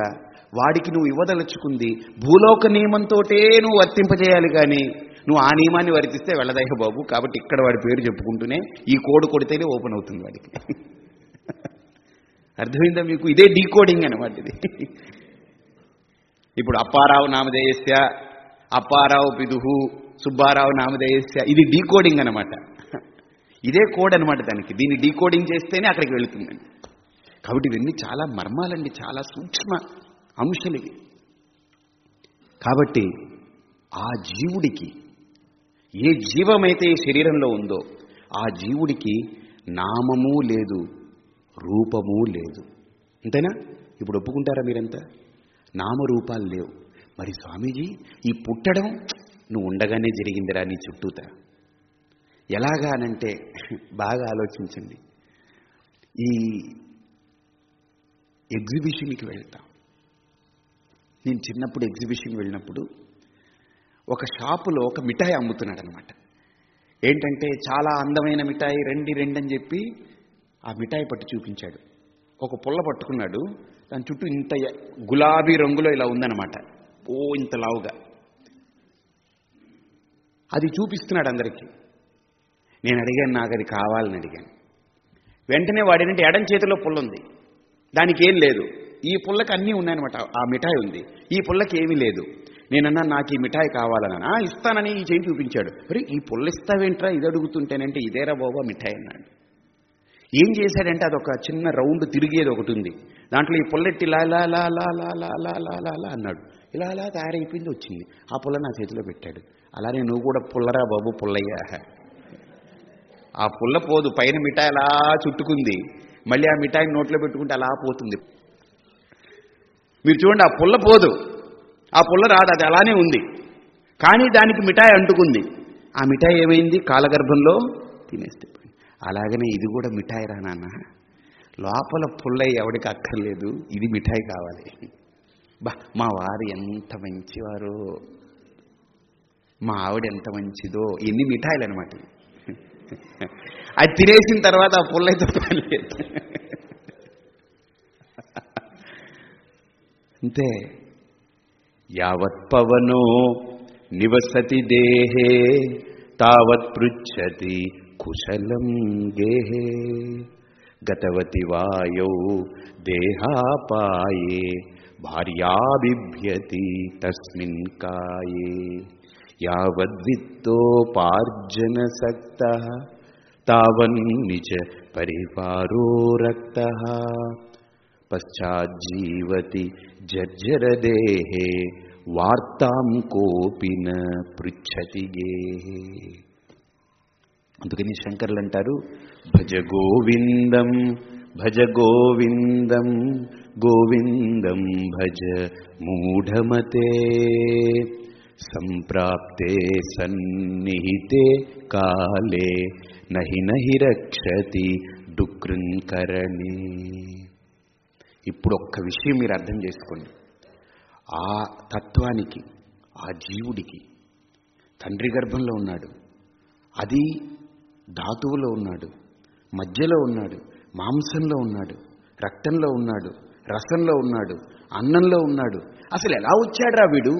వాడికి నువ్వు ఇవ్వదలుచుకుంది భూలోక నియమంతోటే నువ్వు వర్తింపజేయాలి కానీ నువ్వు ఆ నియమాన్ని వర్తిస్తే వెళ్ళదయ్య బాబు. కాబట్టి ఇక్కడ వాడి పేరు చెప్పుకుంటూనే ఈ కోడ్ కొడితేనే ఓపెన్ అవుతుంది వాడికి. అర్థమైందా మీకు? ఇదే డీకోడింగ్ అనమాట ఇది. ఇప్పుడు అప్పారావు నామధేయస్య అప్పారావు పిదుహు సుబ్బారావు నామధేయస్య ఇది డీకోడింగ్ అనమాట ఇదే కోడ్ అనమాట దానికి. దీన్ని డీకోడింగ్ చేస్తేనే అక్కడికి వెళుతుందండి కాబట్టి ఇవన్నీ చాలా మర్మాలండి చాలా సూక్ష్మ అంశాలు ఇవి. కాబట్టి ఆ జీవుడికి ఏ జీవమైతే ఈ శరీరంలో ఉందో ఆ జీవుడికి నామము లేదు రూపము లేదు. అంతేనా? ఇప్పుడు ఒప్పుకుంటారా మీరంతా? నామరూపాలు లేవు. మరి స్వామీజీ ఈ పుట్టడం నువ్వు ఉండగానే జరిగిందిరా నీ చుట్టూత. ఎలాగా అనంటే బాగా ఆలోచించండి. ఈ ఎగ్జిబిషన్కి వెళ్తాం. నేను చిన్నప్పుడు ఎగ్జిబిషన్కి వెళ్ళినప్పుడు ఒక షాపులో ఒక మిఠాయి అమ్ముతున్నాడు అనమాట ఏంటంటే చాలా అందమైన మిఠాయి రండి రెండు అని చెప్పి ఆ మిఠాయి పట్టు చూపించాడు. ఒక పుల్ల పట్టుకున్నాడు. దాని చుట్టూ ఇంత గులాబీ రంగులో ఇలా ఉందన్నమాట. ఓ ఇంత లావుగా. అది చూపిస్తున్నాడు అందరికీ. నేను అడిగాను నాకు అది కావాలని అడిగాను. వెంటనే వాడేంటంటే ఎడం చేతిలో పుల్ల ఉంది దానికి ఏం లేదు. ఈ పుల్లకి అన్నీ ఉన్నాయన్నమాట. ఆ మిఠాయి ఉంది. ఈ పుల్లకి ఏమీ లేదు. నేనన్నా నాకు ఈ మిఠాయి కావాలన్నా? "ఆ, ఇస్తానని ఈ చేయి చూపించాడు. మరి ఈ పుల్ల ఇస్తావేంట్రా ఇది అడుగుతుంటేనంటే ఇదేరా బాబా మిఠాయి అన్నాడు. ఏం చేశాడంటే అదొక చిన్న రౌండ్ తిరిగేది ఒకటి ఉంది. దాంట్లో ఈ పుల్లెట్టి లా లా లా లా లా లా లా లా లా లా అన్నాడు. ఇలా అలా తయారైపోయింది వచ్చింది. ఆ పుల్ల నా చేతిలో పెట్టాడు. అలానే నువ్వు కూడా పుల్లరా బాబు పుల్లయ్యా. ఆ పుల్ల పోదు పైన మిఠాయి అలా చుట్టుకుంది. మళ్ళీ ఆ మిఠాయి నోట్లో పెట్టుకుంటే అలా పోతుంది. మీరు చూడండి ఆ పుల్ల పోదు. ఆ పుల్ల రాదు అది అలానే ఉంది. కానీ దానికి మిఠాయి అంటుకుంది. ఆ మిఠాయి ఏమైంది? కాలగర్భంలో తినేస్తే అలాగనే ఇది కూడా మిఠాయి రా నాన్న. లోపల పుల్ల ఎవడికి అక్కర్లేదు. ఇది మిఠాయి కావాలి. బా మా వారు ఎంత మంచివారు. మా ఆవిడ ఎంత మంచిదో. ఎన్ని మిఠాయిలు అనమాట అది తినేసిన తర్వాత ఆ పుల్లైతే పని అంతే. यावत्पवनो निवसति देहे तावत् पृच्छति कुशलं गेहे। गतवति वायौ देहापाये भार्या बिभ्यति तस्मिन् काये। यावद्वित्तोपार्जनसक्तः तावन् परिवारो रक्तः। పశ్చాజ్జీవతి జర్జరదేహే వార్తాం కోపిన పృచ్చతి గేహే అందుకని శంకర్లు అంటారు భజ గోవిందం భజ గోవిందం గోవిందం భజ మూఢమతే. సంప్రాప్తే సన్నిహితే కాలే నహి నహి రక్షతి డుకృంకరణే. ఇప్పుడు ఒక్క విషయం మీరు అర్థం చేసుకోండి. ఆ తత్వానికి ఆ జీవుడికి తండ్రి గర్భంలో ఉన్నాడు. అది ధాతువులో ఉన్నాడు. మధ్యలో ఉన్నాడు. మాంసంలో ఉన్నాడు. రక్తంలో ఉన్నాడు. రసంలో ఉన్నాడు. అన్నంలో ఉన్నాడు. అసలు ఎలా వచ్చాడురా వీడు?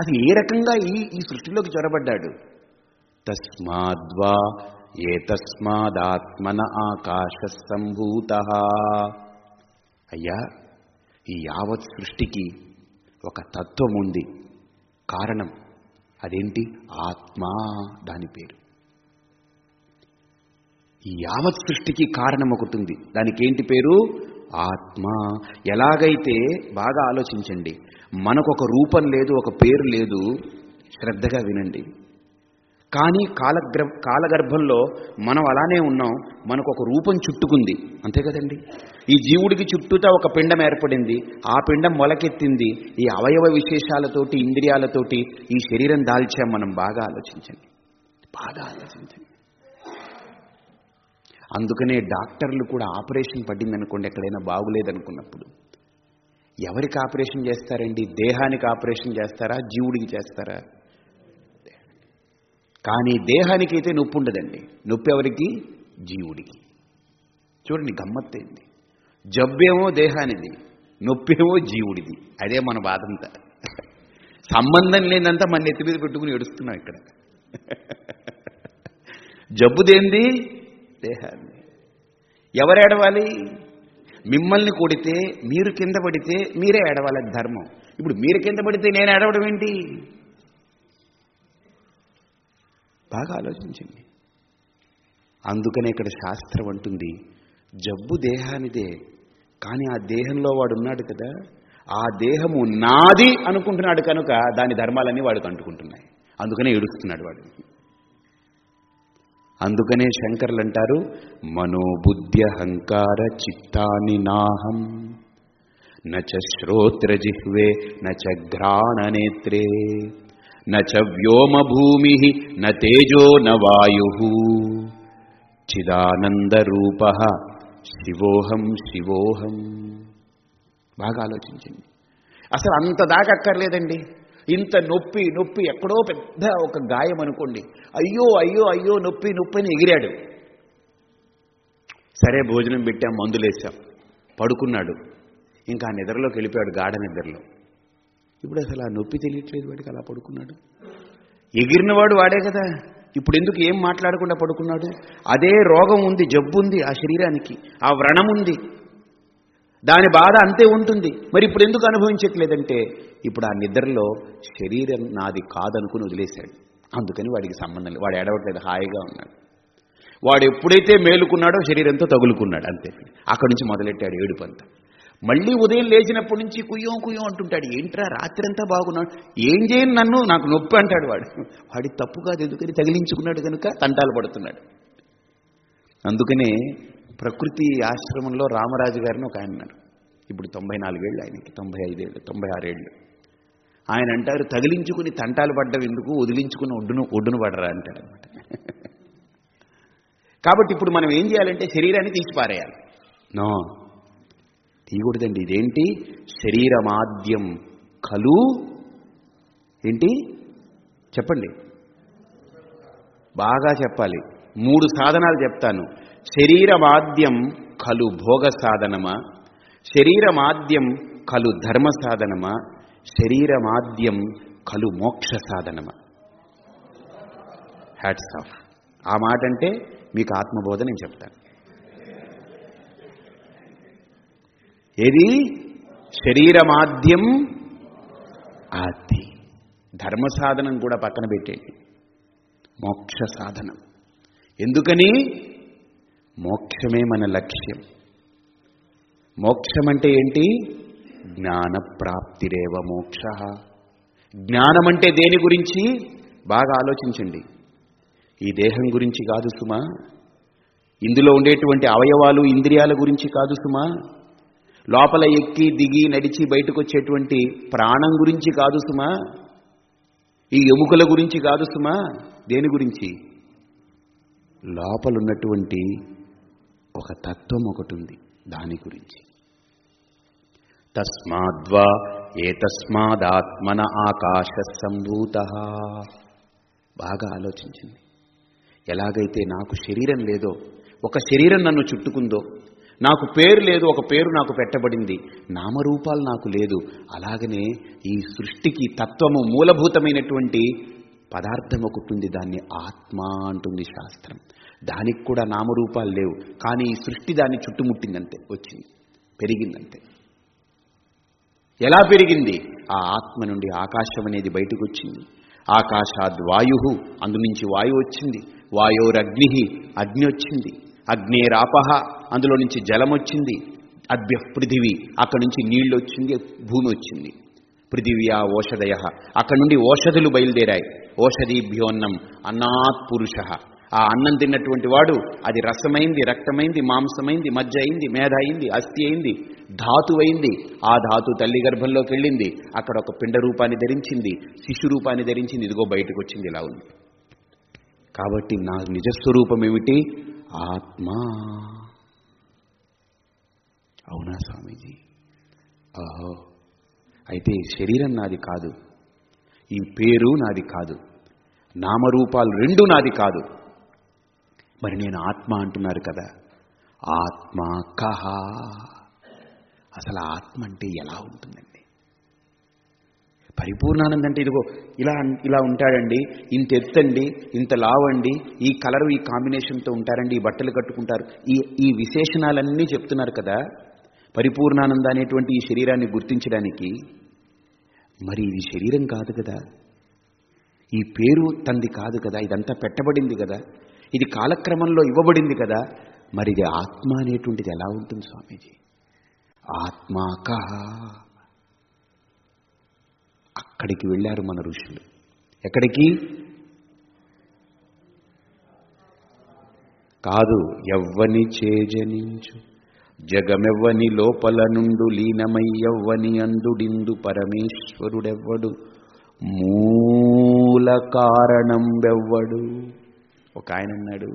అసలు ఏ రకంగా ఈ ఈ సృష్టిలోకి చొరబడ్డాడు? తస్మాద్వా ఏ తస్మాదాత్మన ఆకాశ సంభూత అయ్యా ఈ యావత్ సృష్టికి ఒక తత్వం ఉంది కారణం అదేంటి? ఆత్మ దాని పేరు. ఈ యావత్ సృష్టికి కారణం ఒకటి ఉంది దానికి ఏంటి పేరు? ఆత్మ. ఎలాగైతే బాగా ఆలోచించండి మనకు ఒక రూపం లేదు ఒక పేరు లేదు శ్రద్ధగా వినండి. కానీ కాలగ్ర కాలగర్భంలో మనం అలానే ఉన్నాం మనకు ఒక రూపం చుట్టుకుంది. అంతే కదండి? ఈ జీవుడికి చుట్టూతా ఒక పిండం ఏర్పడింది. ఆ పిండం మొలకెత్తింది. ఈ అవయవ విశేషాలతోటి ఇంద్రియాలతోటి ఈ శరీరం దాల్చాం మనం బాగా ఆలోచించండి. బాగా ఆలోచించండి. అందుకనే డాక్టర్లు కూడా ఆపరేషన్ పడిందనుకోండి ఎక్కడైనా బాగులేదనుకున్నప్పుడు. ఎవరికి ఆపరేషన్ చేస్తారండి? దేహానికి ఆపరేషన్ చేస్తారా? జీవుడికి చేస్తారా? కానీ దేహానికి అయితే నొప్పి ఉండదండి నొప్పి ఎవరికి? జీవుడికి. చూడండి గమ్మత్తైంది జబ్బేమో దేహానిది నొప్పేమో జీవుడిది. అదే మన బాధంతా. సంబంధం లేదంతా మన నెత్తి మీద పెట్టుకుని ఏడుస్తున్నాం ఇక్కడ. జబ్బుదేంది దేహాన్ని ఎవరు ఏడవాలి? మిమ్మల్ని కొడితే మీరు కింద పడితే మీరే ఏడవాలి ధర్మం. ఇప్పుడు మీరు కింద పడితే నేను ఏడవడం ఏంటి? బాగా ఆలోచించండి అందుకనే ఇక్కడ శాస్త్రం అంటుంది జబ్బు దేహానిదే కానీ ఆ దేహంలో వాడు ఉన్నాడు కదా ఆ దేహము నాది అనుకుంటున్నాడు కనుక దాని ధర్మాలన్నీ వాడికి అంటుకుంటున్నాయి అందుకనే ఏడుస్తున్నాడు వాడు. అందుకనే శంకర్లు అంటారు మనోబుద్ధ్యహంకార చిత్తాని నాహం నచ శ్రోత్రజిహ్వే నచ ఘ్రాణనేత్రే నచ వ్యోమభూమి న తేజో న వాయు. చిదానందరూప శివోహం శివోహం. బాగా ఆలోచించండి. అసలు అంత దాకా అక్కర్లేదండి ఇంత నొప్పి నొప్పి ఎక్కడో పెద్ద ఒక గాయం అనుకోండి. అయ్యో అయ్యో అయ్యో నొప్పి నొప్పి అని ఎగిరాడు. సరే భోజనం పెట్టాం మందులేసాం. పడుకున్నాడు. ఇంకా ఆ నిద్రలోకి వెళ్ళిపోయాడు గాఢ నిద్రలో. ఇప్పుడు అసలు ఆ నొప్పి తెలియట్లేదు వాడికి అలా పడుకున్నాడు. ఎగిరినవాడు వాడే కదా. ఇప్పుడు ఎందుకు ఏం మాట్లాడకుండా పడుకున్నాడు? అదే రోగం ఉంది జబ్బు ఉంది ఆ శరీరానికి ఆ వ్రణం ఉంది. దాని బాధ అంతే ఉంటుంది. మరి ఇప్పుడు ఎందుకు అనుభవించట్లేదంటే ఇప్పుడు ఆ నిద్రలో శరీరం నాది కాదనుకుని వదిలేశాడు. అందుకని వాడికి సంబంధం లేదు. వాడు ఏడవట్లేదు హాయిగా ఉన్నాడు. వాడు ఎప్పుడైతే మేలుకున్నాడో శరీరంతో తగులుకున్నాడు అంతే. అక్కడి నుంచి మొదలెట్టాడు ఏడుపంతా. మళ్ళీ ఉదయం లేచినప్పటి నుంచి కుయ్యం కుయ్యం అంటుంటాడు. ఏంట్రా రాత్రంతా బాగున్నాడు ఏం చేయను నన్ను? నాకు నొప్పి అంటాడు వాడు. వాడి తప్పు కాదు ఎందుకని తగిలించుకున్నాడు కనుక తంటాలు పడుతున్నాడు. అందుకనే ప్రకృతి ఆశ్రమంలో రామరాజు గారిని ఒక ఆయన ఇప్పుడు తొంభై నాలుగేళ్ళు ఆయనకి తొంభై ఐదేళ్ళు తొంభై ఆరేళ్ళు. ఆయన అంటారు తగిలించుకుని తంటాలు పడ్డం ఎందుకు? వదిలించుకుని ఒడ్డును ఒడ్డును పడరా అంటాడు అనమాట కాబట్టి ఇప్పుడు మనం ఏం చేయాలంటే శరీరాన్ని తీసి పారేయాలి నో. తీయకూడదండి. ఇదేంటి? శరీరమాద్యం కలు. ఏంటి? చెప్పండి. బాగా చెప్పాలి. మూడు సాధనాలు చెప్తాను. శరీరమాద్యం కలు భోగ సాధనమా? శరీరమాద్యం కలు ధర్మ సాధనమా? శరీరమాద్యం కలు మోక్ష సాధనమా? హ్యాట్స్ ఆఫ్ ఆ మాట అంటే మీకు ఆత్మబోధ నేను చెప్తాను. ఏది? శరీరమాద్యం ఆది. ధర్మ సాధనం కూడా పక్కన పెట్టేది. మోక్ష సాధనం. ఎందుకని? మోక్షమే మన లక్ష్యం. మోక్షం అంటే ఏంటి? జ్ఞాన ప్రాప్తిరేవ మోక్ష. జ్ఞానం అంటే దేని గురించి? బాగా ఆలోచించండి. ఈ దేహం గురించి కాదు సుమా. ఇందులో ఉండేటువంటి అవయవాలు ఇంద్రియాల గురించి కాదు సుమా. లోపల ఎక్కి దిగి నడిచి బయటకు వచ్చేటువంటి ప్రాణం గురించి కాదు సుమా. ఈ ఎముకల గురించి కాదు సుమా. దేని గురించి? లోపలున్నటువంటి ఒక తత్వం ఒకటి ఉంది దాని గురించి. తస్మాద్వా ఏతస్మాదాత్మన ఆకాశ సంభూత. బాగా ఆలోచించింది ఎలాగైతే నాకు శరీరం లేదో ఒక శరీరం నన్ను చుట్టుకుందో నాకు పేరు లేదు ఒక పేరు నాకు పెట్టబడింది. నామరూపాలు నాకు లేదు. అలాగనే ఈ సృష్టికి తత్వము మూలభూతమైనటువంటి పదార్థం ఒకటి దాన్ని ఆత్మ అంటుంది శాస్త్రం. దానికి కూడా నామరూపాలు లేవు. కానీ ఈ సృష్టి దాన్ని చుట్టుముట్టిందంతే వచ్చింది పెరిగిందంతే. ఎలా పెరిగింది? ఆ ఆత్మ నుండి ఆకాశం అనేది బయటకు వచ్చింది ఆకాశాద్ వాయు అందు నుంచి వాయువు వచ్చింది. వాయోరగ్ని అగ్ని వచ్చింది. అగ్నేరాపహ అందులో నుంచి జలం వచ్చింది అభ్య పృథివీ అక్కడి నుంచి నీళ్ళు వచ్చింది భూమి వచ్చింది పృథివ్యా ఓషధయ. అక్కడి నుండి ఓషధులు బయలుదేరాయి. ఓషధీభ్యోన్నం అన్నాత్ పురుష ఆ అన్నం తిన్నటువంటి వాడు అది రసమైంది రక్తమైంది మాంసమైంది మజ్జ అయింది మేధ అయింది అస్థి అయింది ధాతు అయింది ఆ ధాతు తల్లి గర్భంలోకి వెళ్ళింది. అక్కడ ఒక పిండ రూపాన్ని ధరించింది శిశు రూపాన్ని ధరించింది. ఇదిగో బయటకు వచ్చింది ఇలా ఉంది. కాబట్టి నా నిజస్వరూపం ఏమిటి ఆత్మా. అవునా స్వామీజీ? ఆహో. అయితే శరీరం నాది కాదు ఈ పేరు నాది కాదు నామరూపాలు రెండు నాది కాదు. మరి నేను ఆత్మ అంటున్నారు కదా ఆత్మ కహ. అసలు ఆత్మ అంటే ఎలా ఉంటుందండి? పరిపూర్ణానంద అంటే ఇదిగో ఇలా ఇలా ఉంటాడండి ఇంత ఎత్తండి ఇంత లావండి ఈ కలరు ఈ కాంబినేషన్తో ఉంటారండి ఈ బట్టలు కట్టుకుంటారు ఈ ఈ విశేషణాలన్నీ చెప్తున్నారు కదా. పరిపూర్ణానంద అనేటువంటి ఈ శరీరాన్ని గుర్తించడానికి మరి ఇది శరీరం కాదు కదా. ఈ పేరు తంది కాదు కదా ఇదంతా పెట్టబడింది కదా. ఇది కాలక్రమంలో ఇవ్వబడింది కదా. మరి ఇది ఆత్మ అనేటువంటిది ఎలా ఉంటుంది స్వామీజీ? ఆత్మాక అక్కడికి వెళ్ళారు మన ఋషులు. ఎక్కడికి? కాదు ఎవ్వని చేజనించు. జగమెవ్వని లోపల నుండు లీనమయ్యవ్వని అందుడిందు పరమేశ్వరుడెవ్వడు. మూల కారణం వెవ్వడు ఒక ఆయన అన్నాడు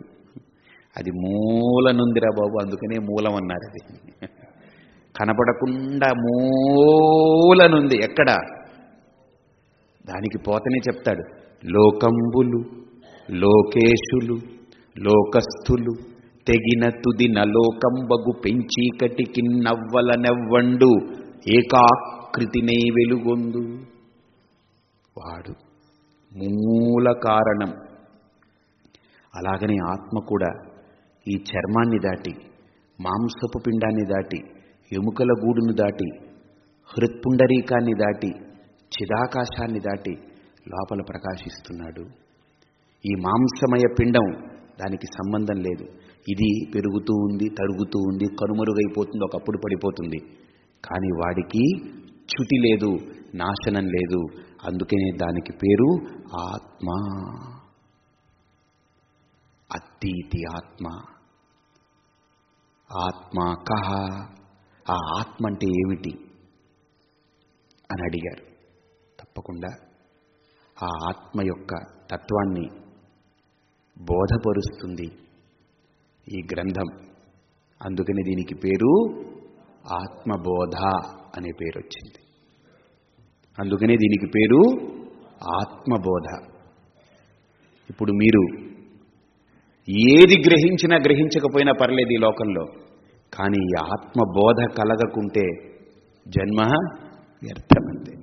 అది మూల నుందిరా బాబు అందుకనే మూలం అన్నారు అది. కనపడకుండా మూలనుంది. ఎక్కడ? దానికి పోతనే చెప్తాడు. లోకంబులు లోకేశులు లోకస్థులు తెగిన తుది నలోకంబగు పెంచీకటికి నవ్వలనెవ్వండు ఏకాకృతినే వెలుగొందు. వాడు మూల కారణం. అలాగనే ఆత్మ కూడా ఈ చర్మాన్ని దాటి మాంసపు పిండాన్ని దాటి ఎముకల గూడును దాటి హృత్పుండరీకాన్ని దాటి చిదాకాశాన్ని దాటి లోపల ప్రకాశిస్తున్నాడు. ఈ మాంసమయ పిండం దానికి సంబంధం లేదు. ఇది పెరుగుతూ ఉంది తరుగుతూ ఉంది కనుమరుగైపోతుంది ఒకప్పుడు పడిపోతుంది. కానీ వాడికి చుటి లేదు నాశనం లేదు. అందుకనే దానికి పేరు ఆత్మ. అతీతి ఆత్మ. ఆత్మ కహ. ఆ ఆత్మ అంటే ఏమిటి? అని అడిగారు. తప్పకుండా ఆ ఆత్మ యొక్క తత్వాన్ని బోధపరుస్తుంది ఈ గ్రంథం. అందుకని దీనికి పేరు ఆత్మబోధ అనే పేరు వచ్చింది అందుకనే దీనికి పేరు ఆత్మబోధ. ఇప్పుడు మీరు ఏది గ్రహించినా గ్రహించకపోయినా పర్లేదు ఈ లోకంలో కానీ ఈ ఆత్మబోధ కలగకుంటే జన్మ వ్యర్థమంతే